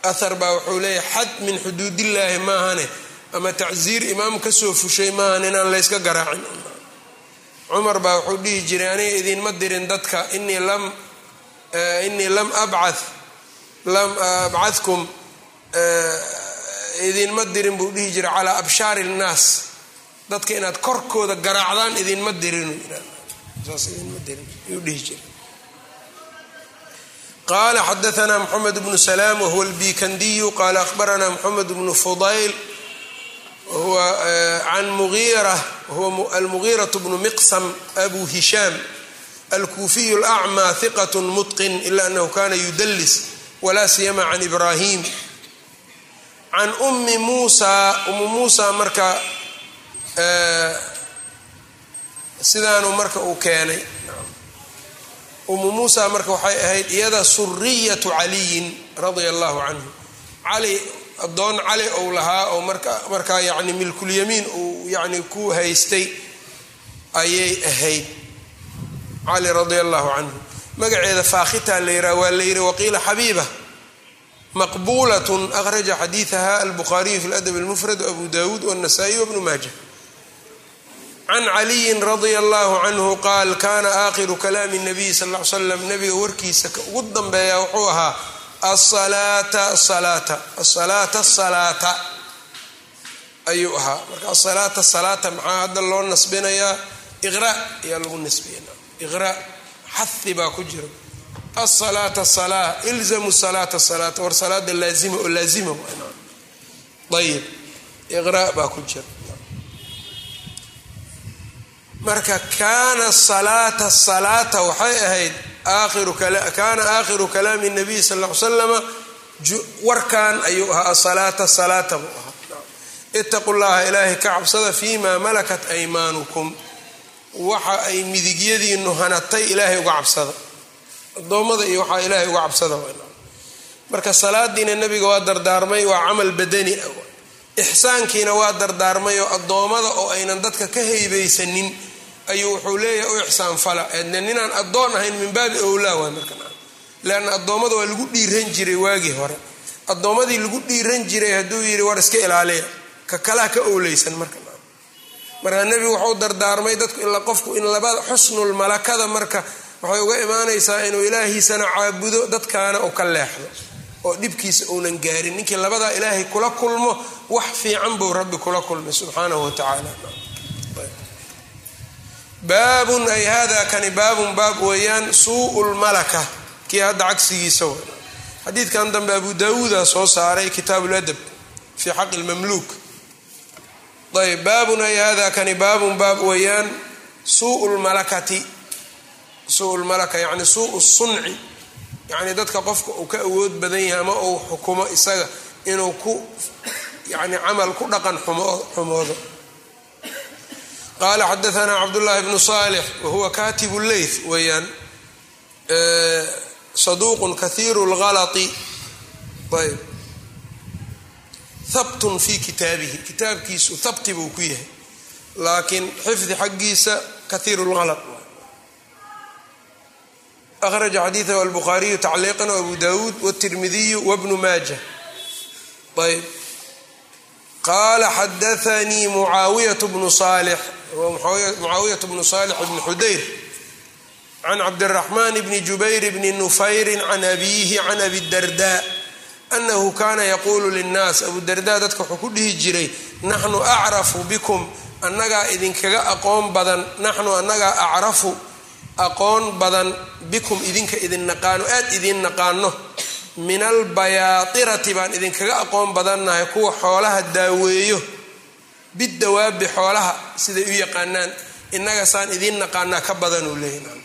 ahar baa wuxuu leeyahay xad min xuduudillaahi maahane ama tacsiir imaam ka soo fushay maahan inaan layska garaacin. Cumar baa wuxuu dhihi jiray aniga idinma dirin dadka inii lam inii lam abca lam abcadkum idinma dirin buu dhihi jiray calaa abshaari nnaas dadka inaad korkooda garaacdaan idinma dirin saas idinma dirin ayuu dhihi jiray qala xadaana mxamed bnu salaam wahuwa lbikandiyu qala ahbarana mxamed bnu fudayl an muira wahuwa almugiiraة bnu miqsam abu hishaam alkuufiyu lacmaa hiqat mutqin ila anahu kana yudlis wla siyama can ibrahim can ummi muusa ummu muusa marka sidaanu marka uu keenay umu muusa marka waxay ahayd iyada suriyatu caliyin radia allahu canhu cali addoon cali ou lahaa oo markaa yani milkulyamiin uu yani ku haystay ayay ahayd. Cali radia allahu canhu magaceeda faakhita la yiraa waa la yiri waqiila xabiiba. Maqbulat akhraja xadiidaha albukhaariyu fi ladab almufrad abu dawuud wاnasaa'i wbnu maaja can caliyin radia allahu canhu qaal kana aakhiru kalaami nabiy sal l slam nabiga warkiisa ugu dambeeya wuxuu ahaa asalaata salaata asalaata salaata ayuu ahaa marka asalaata salaata maxaa hadda loo nasbinayaa iqra ayaa lagu nasbiyana iqra xahi baa ku jira asalaata salaa ilzamu salaata salaata war salaada laazima oo laazima ayib iqra baa ku jira marka kaana salaata salaata waxay ahayd kaana aakhiru kalaami nabiy sal l slama warkan ayuu ahaa asalaata salaata buu ahaa. Itaqu llaha ilaahay ka cabsada fima malakat aymaanukum. Waxa ay midigyadiinu hanatay ilaahay uga cabsada. Adoommada iyo waxaa ilaahay uga cabsada marka salaadiina nabiga waa dardaarmay waa camal badani. Ixsaankiina waa dardaarmay oo addoommada oo aynan dadka ka haybaysanin ayuu wuxuu leeyahay u ixsaan fala. Ninaan addoon ahayn min baabi owlaa waay marka leanna addoommada waa lagu dhiiran jiray waagii hore. Addoommadii lagu dhiiran jiray hadduu yidhi war iska ilaaliya. Ka kalaa ka owleysan marka marka nebigu wuxuu dardaarmay dadku ila qofku in labada xusnul malakada marka waxay uga imaanaysaa inuu ilaahiisana caabudo dadkaana uu ka leexdo oo dhibkiisa uunan gaarin. Ninkii labadaa ilaahay kula kulmo wax fiican buu rabbi kula kulmay subxaanahu wa tacaala baabun ay hada kani baabun baab weeyaan suu lmalaka kii hadda cagsigiisa w xadiidkan dambe abu daawuuda soo saaray kitaabuladab fii xaqi lmamluuk ayb baabun ay hada kani baabun baab weeyaan suu lmalakati suu lmalaka yani suu sunci. Yani dadka qofka uu ka awood badan yahay ama uu xukumo isaga inuu ku yani camal ku dhaqan xumoodo qala xadaana cabdullahi bnu salix wahuwa katibu leyth weeyaan saduuqun kahiiru lgalai ayb habtun fi kitaabihi kitaabkiisu habti buu ku yahay laakiin xifdi xaggiisa kahiiru lgala akhraja xadiidahu albukhaariyu tacliiqan abu dawuud wtirmidiyu wbnu maaja ayb qaala xadaanii mucaawiyat bnu salix mucaawiyat bnu salix bni xudayr can cabdiraxmaan bni jubayr bni nufayri can abiihi can abi darda. Anahu kaana yaquulu linnaas abu darda dadka wuxuu ku dhihi jiray naxnu acrafu bikum annagaa idinkaga aqoon badan naxnu annagaa acrafu aqoon badan bikum idinka idin naqaano aad idin naqaano. Min albayaatirati baan idinkaga aqoon badannahay kuwa xoolaha daaweeyo bidawaabi xoolaha siday u yaqaanaan innaga saan idiin naqaanaa ka badanuu leeyahy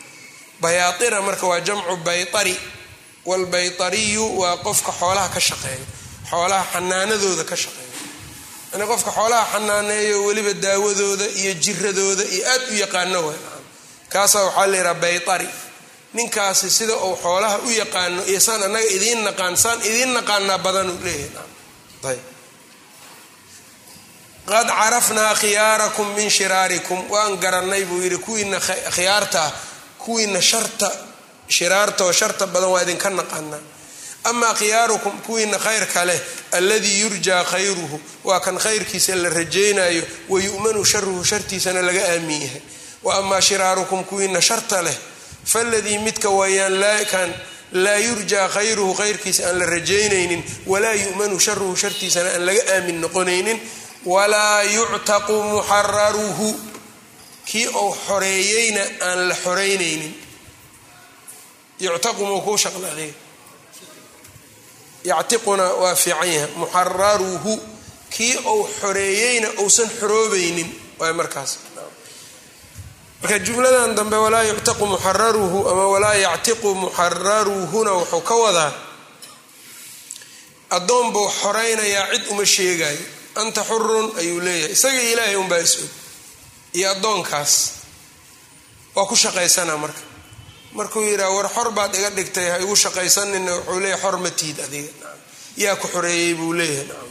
bayaatira marka waa jamcu baytari walbaytariyu waa qofka xoolaha ka shaqeeya xoolaha xanaanadooda ka shaqeeya. Yani qofka xoolaha xanaaneeyo weliba daawadooda iyo jiradooda iyo aad u yaqaano w kaasaa waxaa la yidhaha baytari. Ninkaasi sida uu xoolaha u yaqaano iyo saan annaga idiin naqaan saan idiin naqaanaa badanuu leeyahay qad carafnaa khiyaarakum min shiraarikum. Waan garanay buu yidhi kuwiina khiyaarta ah kuwiina sharta shiraarta oo sharta badan waa idinka naqaanaa. Amaa khiyaarukum kuwiina khayrka leh alladii yurjaa khayruhu. Waa kan khayrkiisa la rajaynayo wa yu'manu sharuhu shartiisana laga aamin yahay. Wa amaa shiraarukum kuwiina sharta leh faladii midka wayaan kan laa yurjaa khayruhu khayrkiisa aan la rajaynaynin walaa yu'manu sharuhu shartiisana aan laga aamin noqonaynin walaa yuctaqu muxararuhu kii uu xoreeyeyna aan la xoreynaynin yuctaqu muu kuu shaqladay yactiquna waa fiican yahay. Muxararuhu kii uu xoreeyeyna uusan xoroobaynin waay markaas. Marka jumladan dambe walaa yuctaqu muxararuhu ama walaa yactiqu muxararuhuna wuxuu ka wadaa addoon buu xoraynayaa cid uma sheegayo anta xurun ayuu leeyahay. Isaga ilaahay unbaa is-og iyo addoonkaas. Waa ku shaqaysanaa marka. Markuu yidhaha war xor baad iga dhigtay ha igu shaqaysanina wuxuu leeyahay xor ma tiid adiga. Yaa ku xoreeyey buu leeyahay. Nacam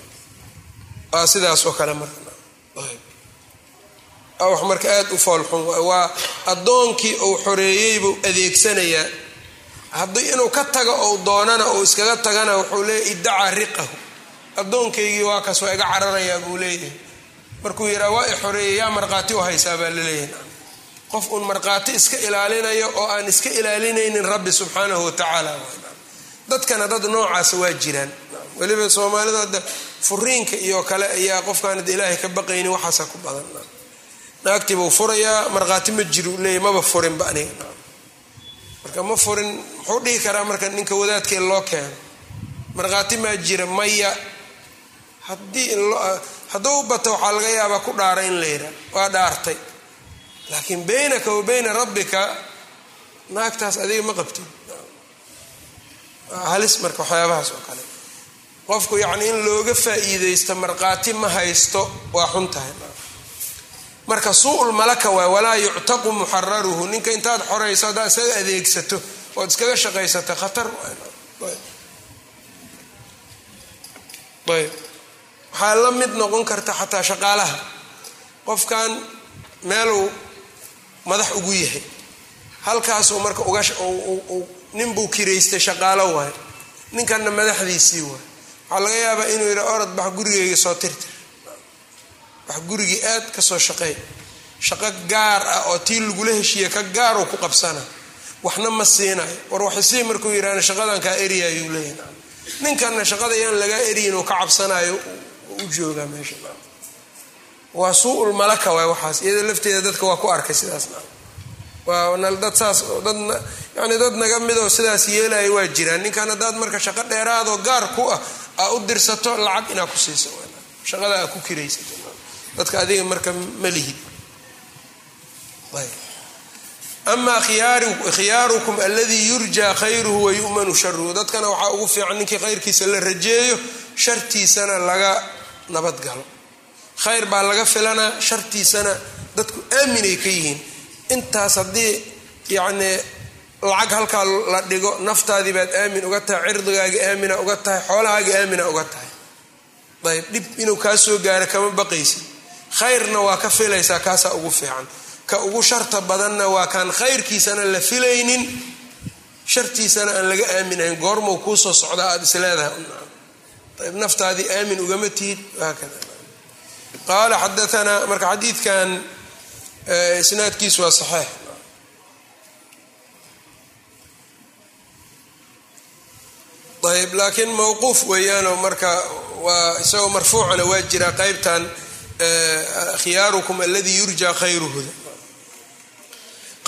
waa sidaas kale marka. Wax marka aada u foolxun waa addoonkii uu xoreeyey buu adeegsanayaa. Haddii inuu ka tago ou doonana ou iskaga tagana wuxuu leeyahy iddacaa riqahu addoonkaygii waa kaas waa iga cararayaa buu leeyahay. Markuu yidhaha waa i xoreeyey yaa markhaati u haysaa? baa la leeyahay qof uun markhaati iska ilaalinayo oo aan iska ilaalinaynin rabbi subxaanahu watacaala dadkana dad noocaasa waa jiraan. Weliba soomaalida furiinka iyo kale ayaa qofkaanad ilaahay ka baqaynin waxaasa ku badan. Naagtii buu furayaa markhaati ma jiru leeya maba furinba aniga. Marka ma furin muxuu dhihi karaa marka ninka wadaadkee loo keeno? Markhaati maa jira maya hadduu bato waxaa laga yaabaa ku dhaara in la yidhaa waa dhaartay. Laakiin baynaka wa bayna rabbika naagtaas adiga ma qabtid. Halis marka waxyaabahaas oo kale. Qofku yacni in looga faa'iidaysto markhaati ma haysto waa xun tahay. Marka suu-ul malaka waay walaa yuctaqu muxararuhu ninka intaad xorayso haddaad iskaga adeegsato ood iskaga shaqaysato khatar ayb waxaa la mid noqon karta xataa shaqaalaha. Qofkan meeluu madax ugu yahay. Halkaasuu marka uga ninbuu kiraystay shaqaalo waay. Ninkanna madaxdiisii waay. Waxaa laga yaabaa inuu yidha orod bax gurigeyga soo tirtir. Wax gurigii aad ka soo shaqeey shaqo gaar ah oo tii lagula heshiiya ka gaaruu ku qabsana. Waxna ma siinayo war waxisii markuu yidhahna shaqadan kaa eriya ayuu leeyahay. Ninkanna shaqada yaan lagaa eriyin uu ka cabsanayo u joogaa meesha waa suu-ul malaka waay waxaas iyada lafteeda dadka waa ku arkay sidaas waa dad saas yani dad naga midoo sidaas yeelaya waa jiraan. Ninkan haddaad marka shaqo dheeraadoo gaar ku ah aa u dirsato lacag inaa ku siiso shaqada aa ku kiraysato dadka adiga marka ma lihid. Amaa khiyaarukum aladii yurjaa khayruhu wayu'manu sharuhu dadkana waxaa ugu fiican ninkii khayrkiisa la rajeeyo shartiisana laga nabadgalo khayr baa laga filanaa shartiisana dadku aaminay ka yihiin. Intaas haddii yacnii lacag halkaa la dhigo naftaadii baad aamin uga tahay cirdigaaga aamina uga tahay xoolahaaga aamina uga tahay. Ayb dhib inuu kaa soo gaaro kama baqaysid khayrna waa ka filaysaa kaasaa ugu fiican. Ka ugu sharta badanna waa kaan khayrkiisana la filaynin. Shartiisana aan laga aaminayn goormau kuusoo socdaa aada isleedahay ayb naftaadii aamin ugama tihid haakada qaala xadaanaa marka xadiidkan isnaadkiisu waa saxiix. Ayb laakiin mawquuf weeyaanoo marka waa isagoo marfuucana waa jiraa qeybtan khiyaarukum aladii yurjaa khayruhuda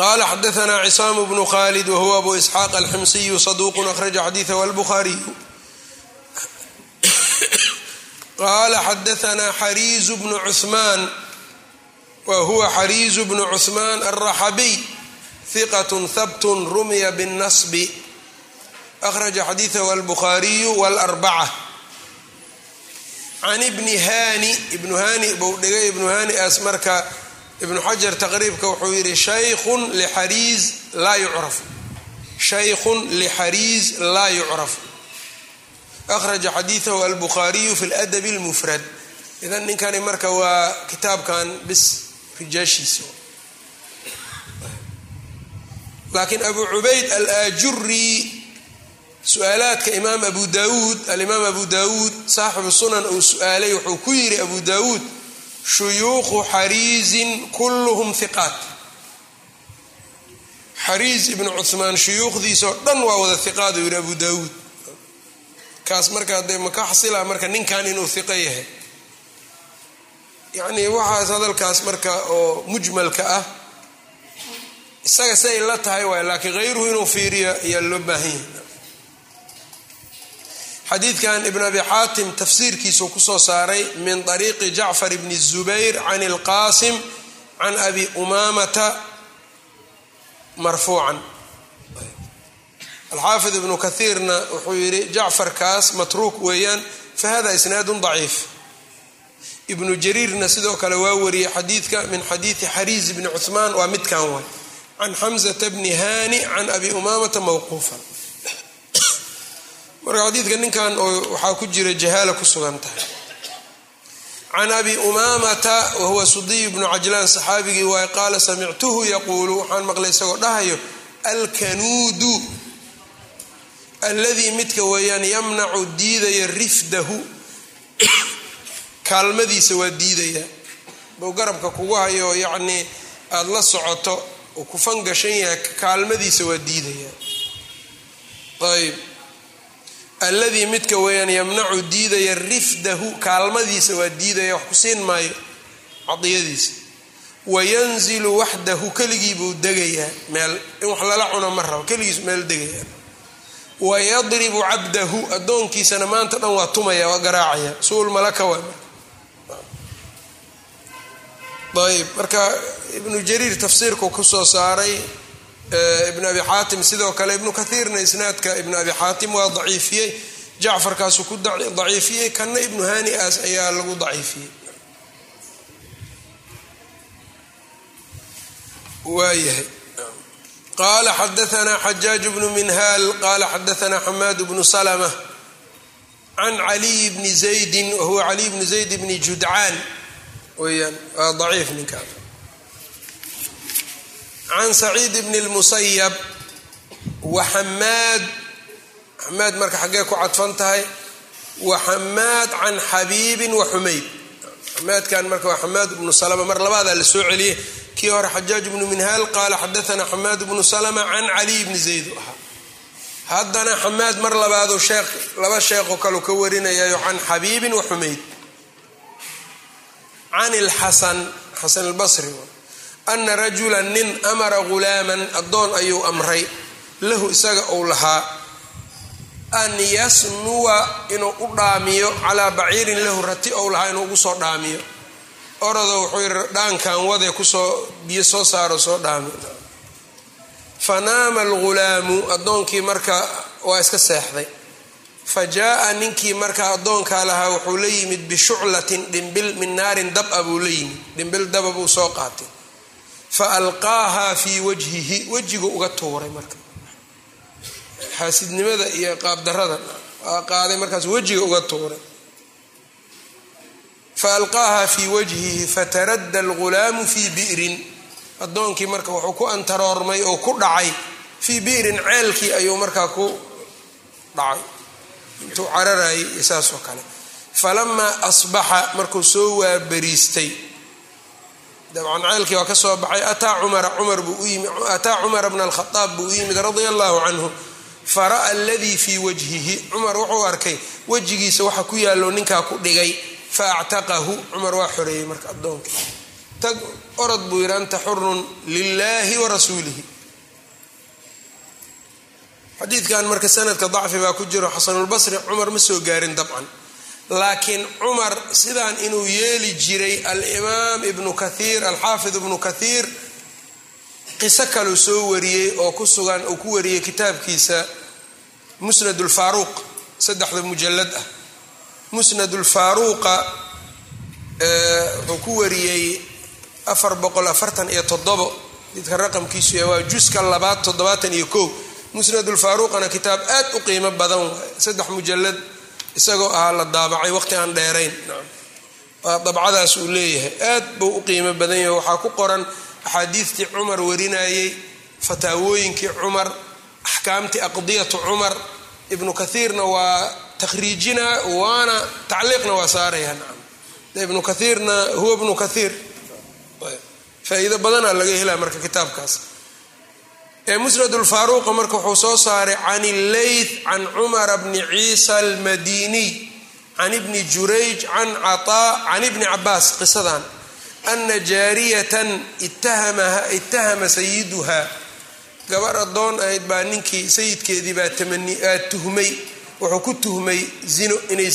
qala xadaanaa cisaamu bnu khalid wahuwa abu isxaaq alximsiyu saduuqu akhraja xadiidahu albuhaariyu qala xadaanaa xariizu bnu cuhmaan wa huwa xariizu bnu cuhmaan alraxabiy hiqat habtun rumya binnasbi akhraja xadiidahu albukhaariyu wاlarbaca can ibni hani ibnu hani buu dhigay ibnu hani aas marka ibnu xajar taqriibka wuxuu yidhi shaykhun lixariiz laa yucraf shaykhun lixariiz laa yucraf akhraja xadiidahu albukhaariyu fi ladabi اlmufrad idan ninkani marka waa kitaabkan bis rijaashiisa laakiin abu cubayd alaajuri su'aalaadka imaam abu dawuud alimaam abu dawuud saaxibu sunan uu su'aalay wuxuu ku yidhi abu dawuud shuyuukhu xariizin kulluhum hiqaat xariiz ibnu cuhmaan shuyuukhdiisao dhan waa wada hiqaad uu yidhi abu dawuud kaas markaa dee ma ka xasila marka ninkan inuu iqo yahay? Yacnii waxaas hadalkaas marka oo mujmalka ah isaga si ay la tahay waay laakiin hayruhu inuu fiiriyo ayaa loo baahan yahay. Xadiidkan ibn abi xaatim tafsiirkiisuu ku soo saaray min ariiqi jacfar bni zubayr can ilqaasim can abi umaamata marfuucan alxaafid ibnu kaiirna wuxuu yidhi jacfarkaas matruuk weeyaan fahada isnaadun daciif ibnu jariirna sidoo kale waa wariyey xadiidka min xadiidi xariis bni cuhmaan waa midkan way can xamzata bni haani can abi umaamata mawquufan marka xadiidka ninkan waxaa ku jira jahaala ku sugan tahay can abi umaamata wahuwa sudiy bnu cajlaan saxaabigii waay qaala samictuhu yaquulu waxaan maqlay isagoo dhahayo alkanuudu alladii midka weeyaan yamnacu diidaya rifdahu. Kaalmadiisa waa diidaya. Buu garabka kugu hayo yacnii aada la socoto uu ku fangashan yahay kaalmadiisa waa diidaya. Ayb alladii midka weeyaan yamnacu diidaya rifdahu kaalmadiisa waa diidaya wax ku siin maayo cadiyadiisa. Wayanzilu waxdahu keligii buu degayaa meel in wax lala cuno ma rabo keligiis meel degaya wayadribu cabdahu addoonkiisana maanta dhan waa tumaya waa garaacaya suul malaka ayb marka ibnu jariir tafsiirku ku soo saaray ibn abi xaatim sidoo kale ibnu kahiirna isnaadka ibnu abi xaatim waa daciifiyey jacfarkaasuu ku daciifiyey kanna ibnu hani-aas ayaa lagu daciifiyey waayahay qaala xadaanaa xajaaj bnu minhaal qaala xadaanaa xamaad bnu salma can caliy bni zaydin wahuwa caliy bni zayd bni judcaan weyaan waa daciif ninkaas can saciid bni lmusayab wa xamaad xamaad marka xaggee ku cadfan tahay wa xamaad can xabiibin wa xumayd xamaadkan marka waa xamaad bnu salma mar labaadaa la soo celiyey kii hore xajaaj bnu minhaal qaala xadaanaa xamaad bnu salma can caliy bni zayd. U ahaa haddana xamaad mar labaadu sheekh laba sheekoo kaleu ka warinayayo can xabiibin wa xumayd. Can ilxasan xasan albasri ana rajula nin amara ghulaaman addoon ayuu amray. Lahu isaga uu lahaa an yasnuwa inuu u dhaamiyo calaa baciirin lahu rati ou lahaa inuu ugu soo dhaamiyo orodo wuxuu yidhi dhaankan wade ku soo biyo soo saaro soo dhaami. Fanaama algulaamu addoonkii marka waa iska seexday. Fa jaa ninkii markaa addoonkaa lahaa wuxuu la yimid bishuclatin dhimbil min naarin dab-a buu la yimid. Dhimbil daba buu soo qaatay. Fa alqaahaa fii wajhihi wejigu uga tuuray marka. Xaasidnimada iyo qaabdarada waa qaaday markaas wejiga uga tuuray fa alqaahaa fii wajhihi fataradda algulaamu fii bi'rin addoonkii marka wuxuu ku antaroormay oo ku dhacay fii bi'rin ceelkii ayuu markaa ku dhacay intuu cararayay saas kale falamaa asbaxa markuu soo waabariistay dabcan ceelkii waa ka soo baxay ataa cumara cumar buu u yimi ataa cumara bna alkhadaab buu u yimid radia allahu canhu fara'a aladii fii wajhihi cumar wuxuu arkay wejigiisa waxa ku yaallo ninkaa ku dhigay fa actaqahu cumar waa xoreeyey marka addoonkii tag orod buu yidhi anta xurun lilaahi wa rasuulihi. Xadiidkan marka sanadka dacfi baa ku jiro xasanulbasri cumar ma soo gaarin dabcan. Laakiin cumar sidaan inuu yeeli jiray alimaam ibnu kathiir alxaafid ibnu kathiir qiso kaluu soo wariyey oo ku sugan uu ku wariyey kitaabkiisa musnad ulfaaruuq saddexda mujalad ah musnad ulfaaruuqa wuxuu ku wariyey afar boqol afartan iyo toddobo. Didka raqamkiisu yahay waa juska labaad toddobaatan iyo kow. Musnadulfaaruuqana kitaab aad u qiimo badan saddex mujalad isagoo ahaa la daabacay waqti aan dheerayn. Waa dabcadaas uu leeyahay. Aad buu u qiimo badan yahay. Waxaa ku qoran axaadiistii cumar warinayey fataawooyinkii cumar axkaamtii aqdiyatu cumar. Ibnu kathiirna waa takhriijina waana tacliiqna waa saaraya ibnu kathiirna huwa ibnu kathiir faa-iido badana laga helaa marka kitaabkaas musnad ulfaaruuqa marka wuxuu soo saaray can illeyth can cumara bni ciisa almadiniy can ibni jurayj can cataa can ibni cabaas qisadan ana jaariyatan itahama sayiduha gabar addoon ahayd baa ninkii sayidkeedii baa aa tuhmay wuxuu ku tuhmay zino inay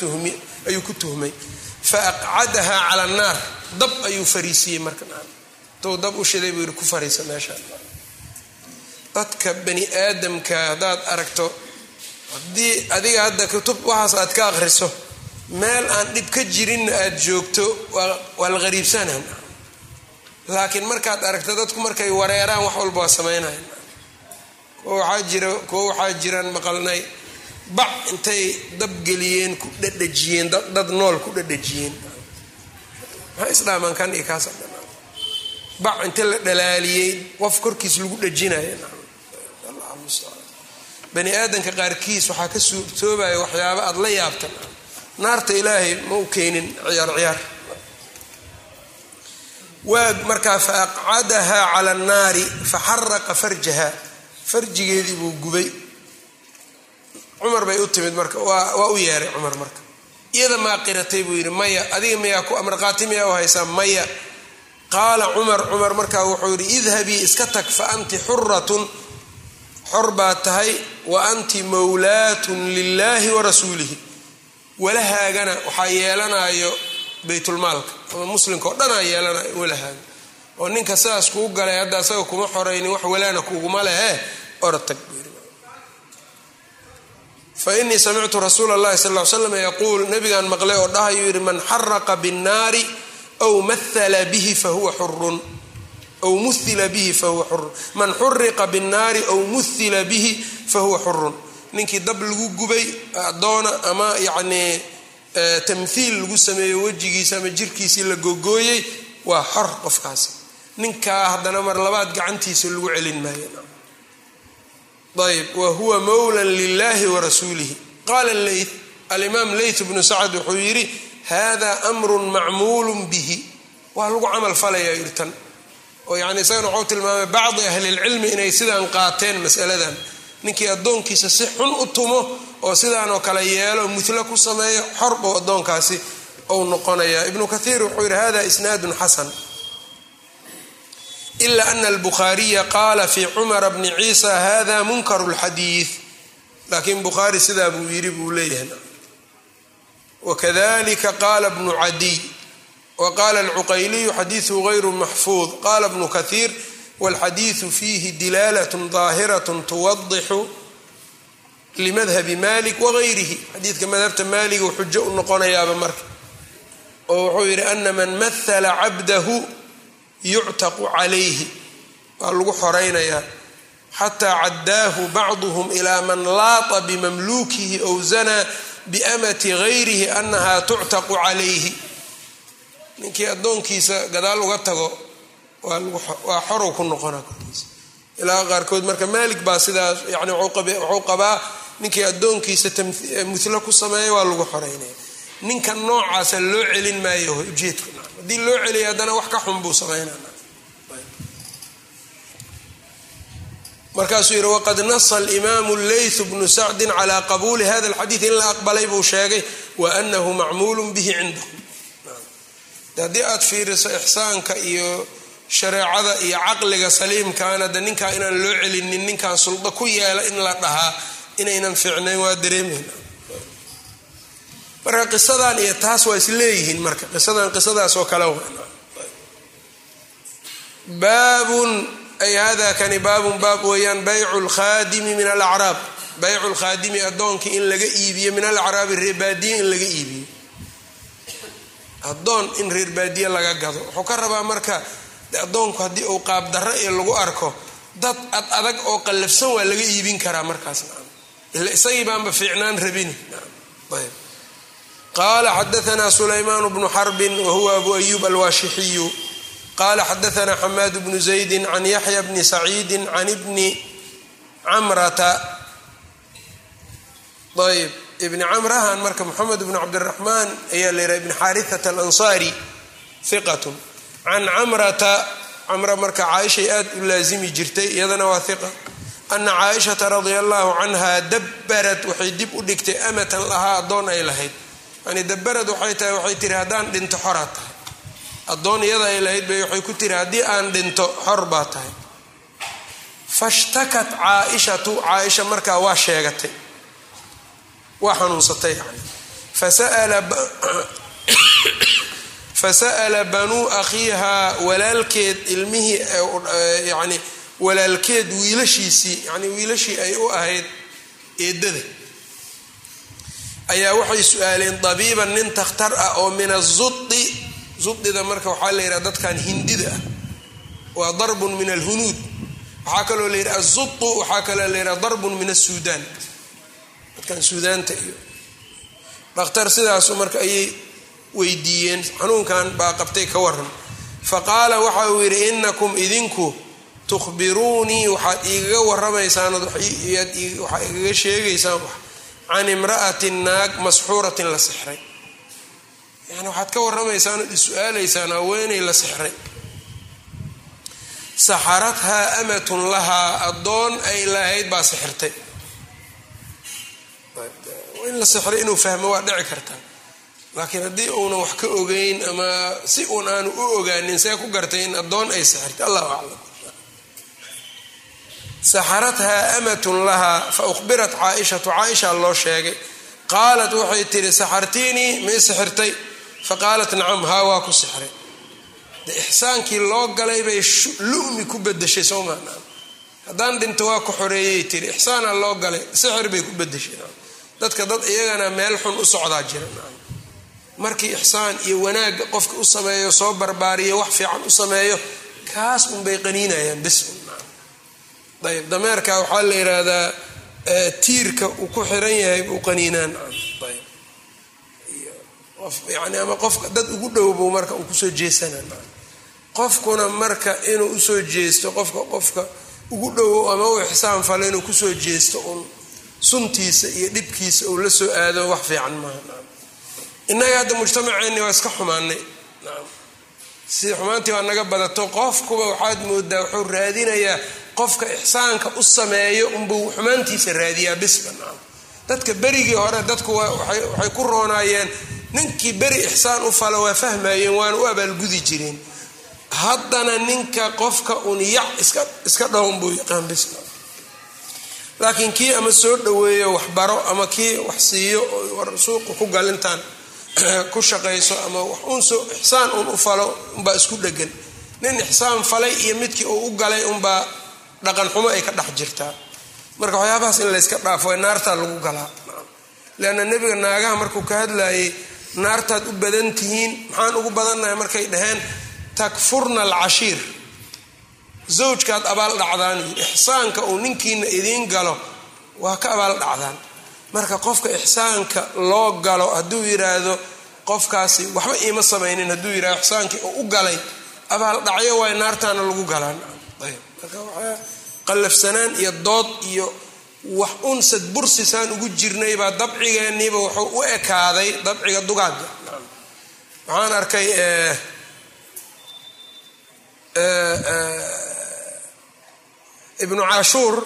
tuhmi ayuu ku tuhmay. Fa aqcadaha cala annaar dab ayuu fariisiyey marka tou dab u shiday buu yidhi ku fariisa meesha dadka bani aadamka haddaad aragto haddii adiga hadda kutub waxaas aad ka akhriso meel aan dhib ka jirinna aad joogto waa la qariibsanaan laakiin markaad aragto dadku markay wareeraan wax walba waa samaynayan kuwa waxaa jiraan maqalnay bac intay dabgeliyeen ku dhadhajiyeen dad nool ku dhadhajiyeen. Maxaa isdhaamaan kan iyo kaas bac inta la dhalaaliyey qof korkiis lagu dhajinaya bani aadamka qaarkiis waxaa ka suurtoobaya waxyaaba aada la yaabtan naarta ilaahay ma u keenin ciyaar ciyaar. Waag markaa fa cala annaari fa xaraqa farjaha farjigeedii buu gubay. Cumar bay u timid marka. Waa u yeeray cumar marka. Iyada maa qiratay buu yidhi maya adiga miyaa ku amarqaati miyaa u haysaa maya. Qaala cumar cumar markaa wuxuu yidhi idhabii iska tag fa anti xuratun xor baad tahay wa anti mawlaatun lilaahi wa rasuulihi. Walahaagana waxaa yeelanayo baytulmaalka ama muslimka oo dhanaa yeelanayo walahaaga oo ninka sidaas kuu galay hadda asaga kuma xoraynin wax walaana kuguma lehe fa inii samictu rasuula llahi sal l slam yaquul nabigaan maqlay oo dhahayuu yidhi man xaraqa binnaari aw mahala bihi fahuwa xurun aw muhila bihi fahuwa xurun man xuriqa binnaari aw muhila bihi fahuwa xurun ninkii dab lagu gubay adoona ama yacnii tamthiil lagu sameeyo wejigiisa ama jirkiisii la gogooyey waa xor qofkaasi ninkaa haddana mar labaad gacantiisa lagu celin maayo. Ayb wa huwa mawlan lilahi wa rasuulihi. Qaala leyth alimaam leyth bnu sacad wuxuu yidhi hada amrun macmuulun bihi. Waa lagu camal falayaa yidhi tan. Oo yani isagana waxuu tilmaamay bacdi ahlilcilmi inay sidaan qaateen masaladan. Ninkii addoonkiisa si xun u tumo oo sidaanoo kale yeelo mutlo ku sameeyo xor bou addoonkaasi ou noqonaya ibnu kathiir wuxuu yidhi hada isnaadun xasan ila ana albukhaariya qaala fi cumara bni ciisa hada munkaru lxadiid laakiin bukhaari sidaa buu yidhi buu leeyahay wakadalika qaala bnu cadiy waqaala alcuqayliyu xadiidu gayru maxfuud qaala bnu kahiir walxadiidu fiihi dilaalat daahiraة tuwadixu limadhabi malik wagayrihi xadiidka madhabta maaliga xujo u noqonayaaba marka oo wuxuu yidhi ana man mahala cabdahu yuctaqu calayhi. Waa lagu xoraynayaa xataa caddaahu bacduhm ilaa man laata bimamluukihi ow zanaa biamati gayrihi anaha tuctaqu calayhi. Ninkii addoonkiisa gadaal uga tago waa xorow ku noqona ilaa qaarkood marka maalik baa sidaas yani wuxuu qabaa ninkii addoonkiisa mulo ku sameeya waa lagu xoreynaya ninka noocaasa loo celin maayo ujeedku haddii loo celiya haddana wax ka xun buu sameynaa markaasuu yidhi waqad nasa alimaamu leyth bnu sacdin calaa qabuuli hada alxadiid in la aqbalay buu sheegay wa anahu macmuulun bihi cindahum haddii aad fiiriso ixsaanka iyo shareecada iyo caqliga saliimkaana de ninkaa inaan loo celinin ninkan suldo ku yeela in la dhahaa inaynan fiicnayn waa dareemayna marka qisadan iyo taas waa isleeyihiin marka. Qisadan qisadaas oo kale baabun ay hada kani baabun baab weeyaan baycu lkhaadimi min alacraab. Baycu lkhaadimi addoonkii in laga iibiyo min alacraabi reerbaadiye in laga iibiyo. Addoon in reer baadiye laga gado. Wuxuu ka rabaa marka addoonku haddii uu qaabdarro ee lagu arko dad ad adag oo qallafsan waa laga iibin karaa markaas. Isagii baanba fiicnaan rabini. Ayb qaala xadaanaa sulaymaan bnu xarbin wahuwa abu ayub alwaashixiyu qala xadaanaa xamaad bnu zaydi can yaxya bni saciidi can ibni camrata ayb ibni camrahan marka moxamed bnu cabdiraxmaan ayaa la yidhaha ibn xaariata alansaari hiqatun can camrata camra marka caaishay aad u laasimi jirtay iyadana waa hiqa ana caaishata radia allahu canha dabbarad waxay dib u dhigtay amatan lahaa addoon ay lahayd yani dabarad waxay tahay waxay tiri haddaan dhinto xoraa tahay. Addoon iyada ay lahayd bay waxay ku tiri haddii aan dhinto xor baa tahay. Fashtakat caaishatu caaisha markaa waa sheegatay waa xanuunsatay yani fasa'ala banuu akhiihaa walaalkeed ilmihii yani walaalkeed wiilashiisii yani wiilashii ay u ahayd eedada ayaa waxay su'aaleen dabiiban nin takhtar ah oo min azudi zudida marka waxaa la yidhaha dadkan hindida ah. Waa darbun min alhunuud. Waxaa kaloo la yidhaha azudu waxaa kaloo la yidhaha darbun min asuudaan dadkan suudaanta iyo dhakhtar sidaasu marka ayay weydiiyeen xanuunkan baa qabtay ka waran fa qaala waxa uu yidhi inakum idinku tukhbiruunii waxaad igaga waramaysaan waxaad igaga sheegaysaan wax can imra'atin naag masxuuratin la sixray. Yani waxaad ka warramaysaan ood is-su-aalaysaan haweenay la sixray. Saxarathaa amatun lahaa addoon ay lahayd baa sixirtay. In la sixray inuu fahmo waa dhici kartaa laakiin haddii uunan wax ka ogeyn ama si uun aanu u ogaanin see ku gartay in addoon ay sixirtay. Allahu aclam saxarathaa amatun lahaa fa uhbirat caaishatu. Caaisha loo sheegay qaalat waxay tihi saxartiinii may sixirtay? Fa qaalat nacam haa waa ku sixray. De ixsaankii loo galay bay lumi ku bedeshay soo maa haddaan dhinto waa ku xoreeyay tiri ixsaana loo galay sixir bay ku bedeshay dadka dad iyagana meel xun u socdaa jira markii ixsaan iyo wanaagga qofka u sameeyo soo barbaariyo wax fiican u sameeyo kaas unbay qaniinayaan bis ayb dameerka waxaa la yidhaahdaa tiirka uu ku xiran yahay buu qaniinaan. Yani ama qofka dad ugu dhowbuu marka uu ku soo jeesanaa qofkuna marka inuu u soo jeesto qofka qofka ugu dhowow ama u ixsaan falo inuu ku soo jeesto uun suntiisa iyo dhibkiisa uu la soo aado wax fiican maaha. Innaga hadda mujtamaceenni waa iska xumaanay si xumaantii waa naga badato qofkuba waxaad moodaa wuxuu raadinayaa qofka ixsaanka u sameeyo unbuu xumaantiisa raadiyaa bisba. Dadka berigii hore dadku waxay ku roonaayeen ninkii beri ixsaan u falo waa fahmayeen waana u abaalgudi jireen haddana ninka qofka un yac iska dhowon buu yaqaan bisba. Laakiin kii ama soo dhoweeyo wax baro ama kii wax siiyo war suuqa ku galintaan ku shaqayso ama wax unso ixsaan un u falo unbaa isku dhegan nin ixsaan falay iyo midkii uu u galay unbaa dhaqan xumo ay ka dhex jirtaa. Marka waxyaabahaas in layska dhaafo naartaa lagu galaa leanna nebiga naagaha markuu ka hadlayay naartaad u badan tihiin maxaan ugu badannahay markay dhaheen takfurna alcashiir. Zawjkaad abaal dhacdaan ixsaanka uu ninkiina idiin galo waa ka abaal dhacdaan. Marka qofka ixsaanka loo galo hadduu yiraahdo qofkaasi waxba iima samaynin hadduu yiraahdo ixsaankii oo u galay abaal dhacyo waay naartaana lagu galaan qallafsanaan iyo dood iyo wax unsad bursisaan ugu jirnay baa dabcigeenniiba wuxuu u ekaaday dabciga dugaagga. Waxaan arkay ibnu cashuur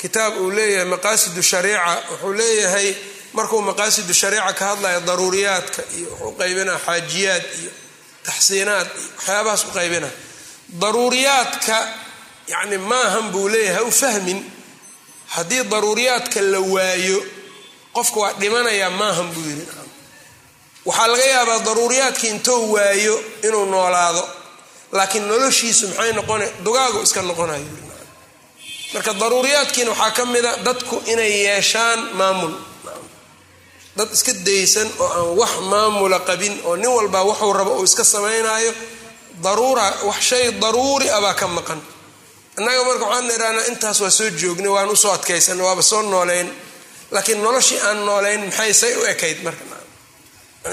kitaab uu leeyahay maqaasidu shariica wuxuu leeyahay markuu maqaasidu shariica ka hadlaya daruuriyaadka iyo wuxuu qaybinaa xaajiyaad iyo taxsiinaad iyo waxyaabahaas u qaybina daruuriyaadka yacni maahan buu leeyahay ha u fahmin. Haddii daruuriyaadka la waayo qofka waa dhimanayaa maahan buu yidhi. Waxaa laga yaabaa daruuriyaadkii intou waayo inuu noolaado laakiin noloshiisu maxay noqona dugaagu iska noqonayo. Marka daruuriyaadkiina waxaa ka mida dadku inay yeeshaan maamul. Dad iska daysan oo aan wax maamula qabin oo nin walbaa waxuu rabo uu iska samaynayo daruura wax shay daruuri ah baa ka maqan innaga marka waxaan idhahnaa intaas waa soo joognay waan u soo adkaysan waaba soo nooleyn laakiin noloshii aan nooleyn maxay say u ekayd marka?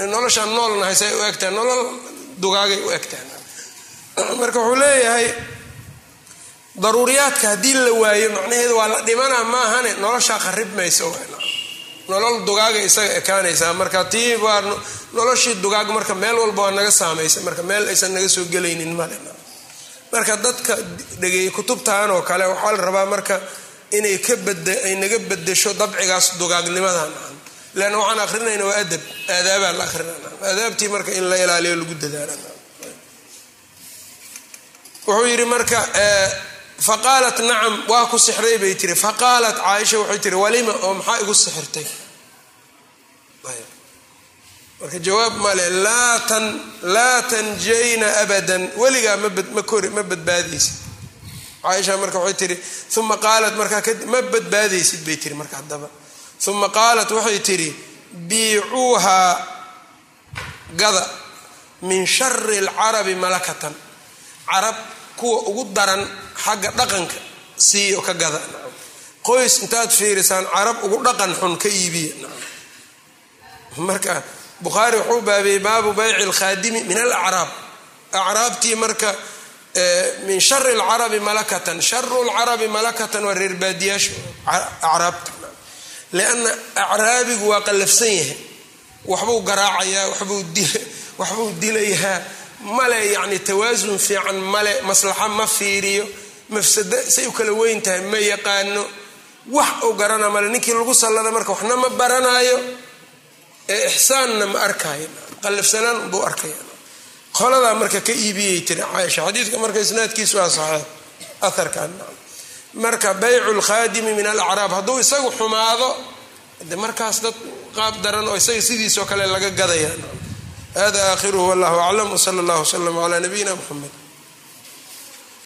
Noloshaan noolnahay say u egtahay nolol dugaagay u egtahay. Marka wuxuu leeyahay daruuriyaadka haddii la waayo macnaheedu waa la dhimanaa maahane noloshaa qarib maysa nolol dugaaga isaga ekaanaysaa. Marka tii waa noloshii dugaag marka meel walba waa naga saamaysa marka meel aysan naga soo gelaynin male marka dadka dhegeeyey kutubtan oo kale waxaa la rabaa marka inay ka bad ay naga bedesho dabcigaas dugaagnimadan leanna waxaan akrinayna waa adab. Aadaabaa la akrinana aadaabtii marka in la ilaaliyo lagu dadaala wuxuu yidhi marka faqaalat nacam waa ku sixray bay tiri. Faqaalat caaisha waxay tiri walima oo maxaa igu sixirtay marka jawaab male laa tanjayna abadan. Weligaa ma badbaadaysid. Caaisha marka waxay tiri uma qaalat markaa ma badbaadaysid bay tiri marka haddaba. Uma qaalat waxay tiri biicuuhaa gada min shari alcarabi malakatan. Carab kuwa ugu daran xagga dhaqanka siiyo ka gada. Qoys intaad fiirisaan carab ugu dhaqan xun ka iibiya. Marka bukhaari wuxuu baabiyey baabu bayci alkhaadimi min alacraab acraabtii marka min shari alcarabi malakatan. Sharu lcarabi malakatan waa reer baadiyaasha acraabta lianna acraabigu waa qallafsan yahay. Waxbuu garaacayaa waxbuu dilayaa. Male yacni tawaasun fiican male maslaxa ma fiiriyo. Mafsado say u kala weyn tahay ma yaqaano. Wax uu garana male ninkii lagu sallada marka waxna ma baranaayo ee ixsaanna ma arkaayo qallafsanaan buu arkaya qoladaa marka ka iibiyay tiri caaisha. Xadiidka marka isnaadkiisu waa saxiix. Aharkan marka baycu lkhaadimi min alacraab. Hadduu isagu xumaado de markaas dad qaab daran oo isaga sidiisoo kale laga gadaya hada aakhiruhu wallahu aclam wsala allah wslama calaa nabiyina muxamed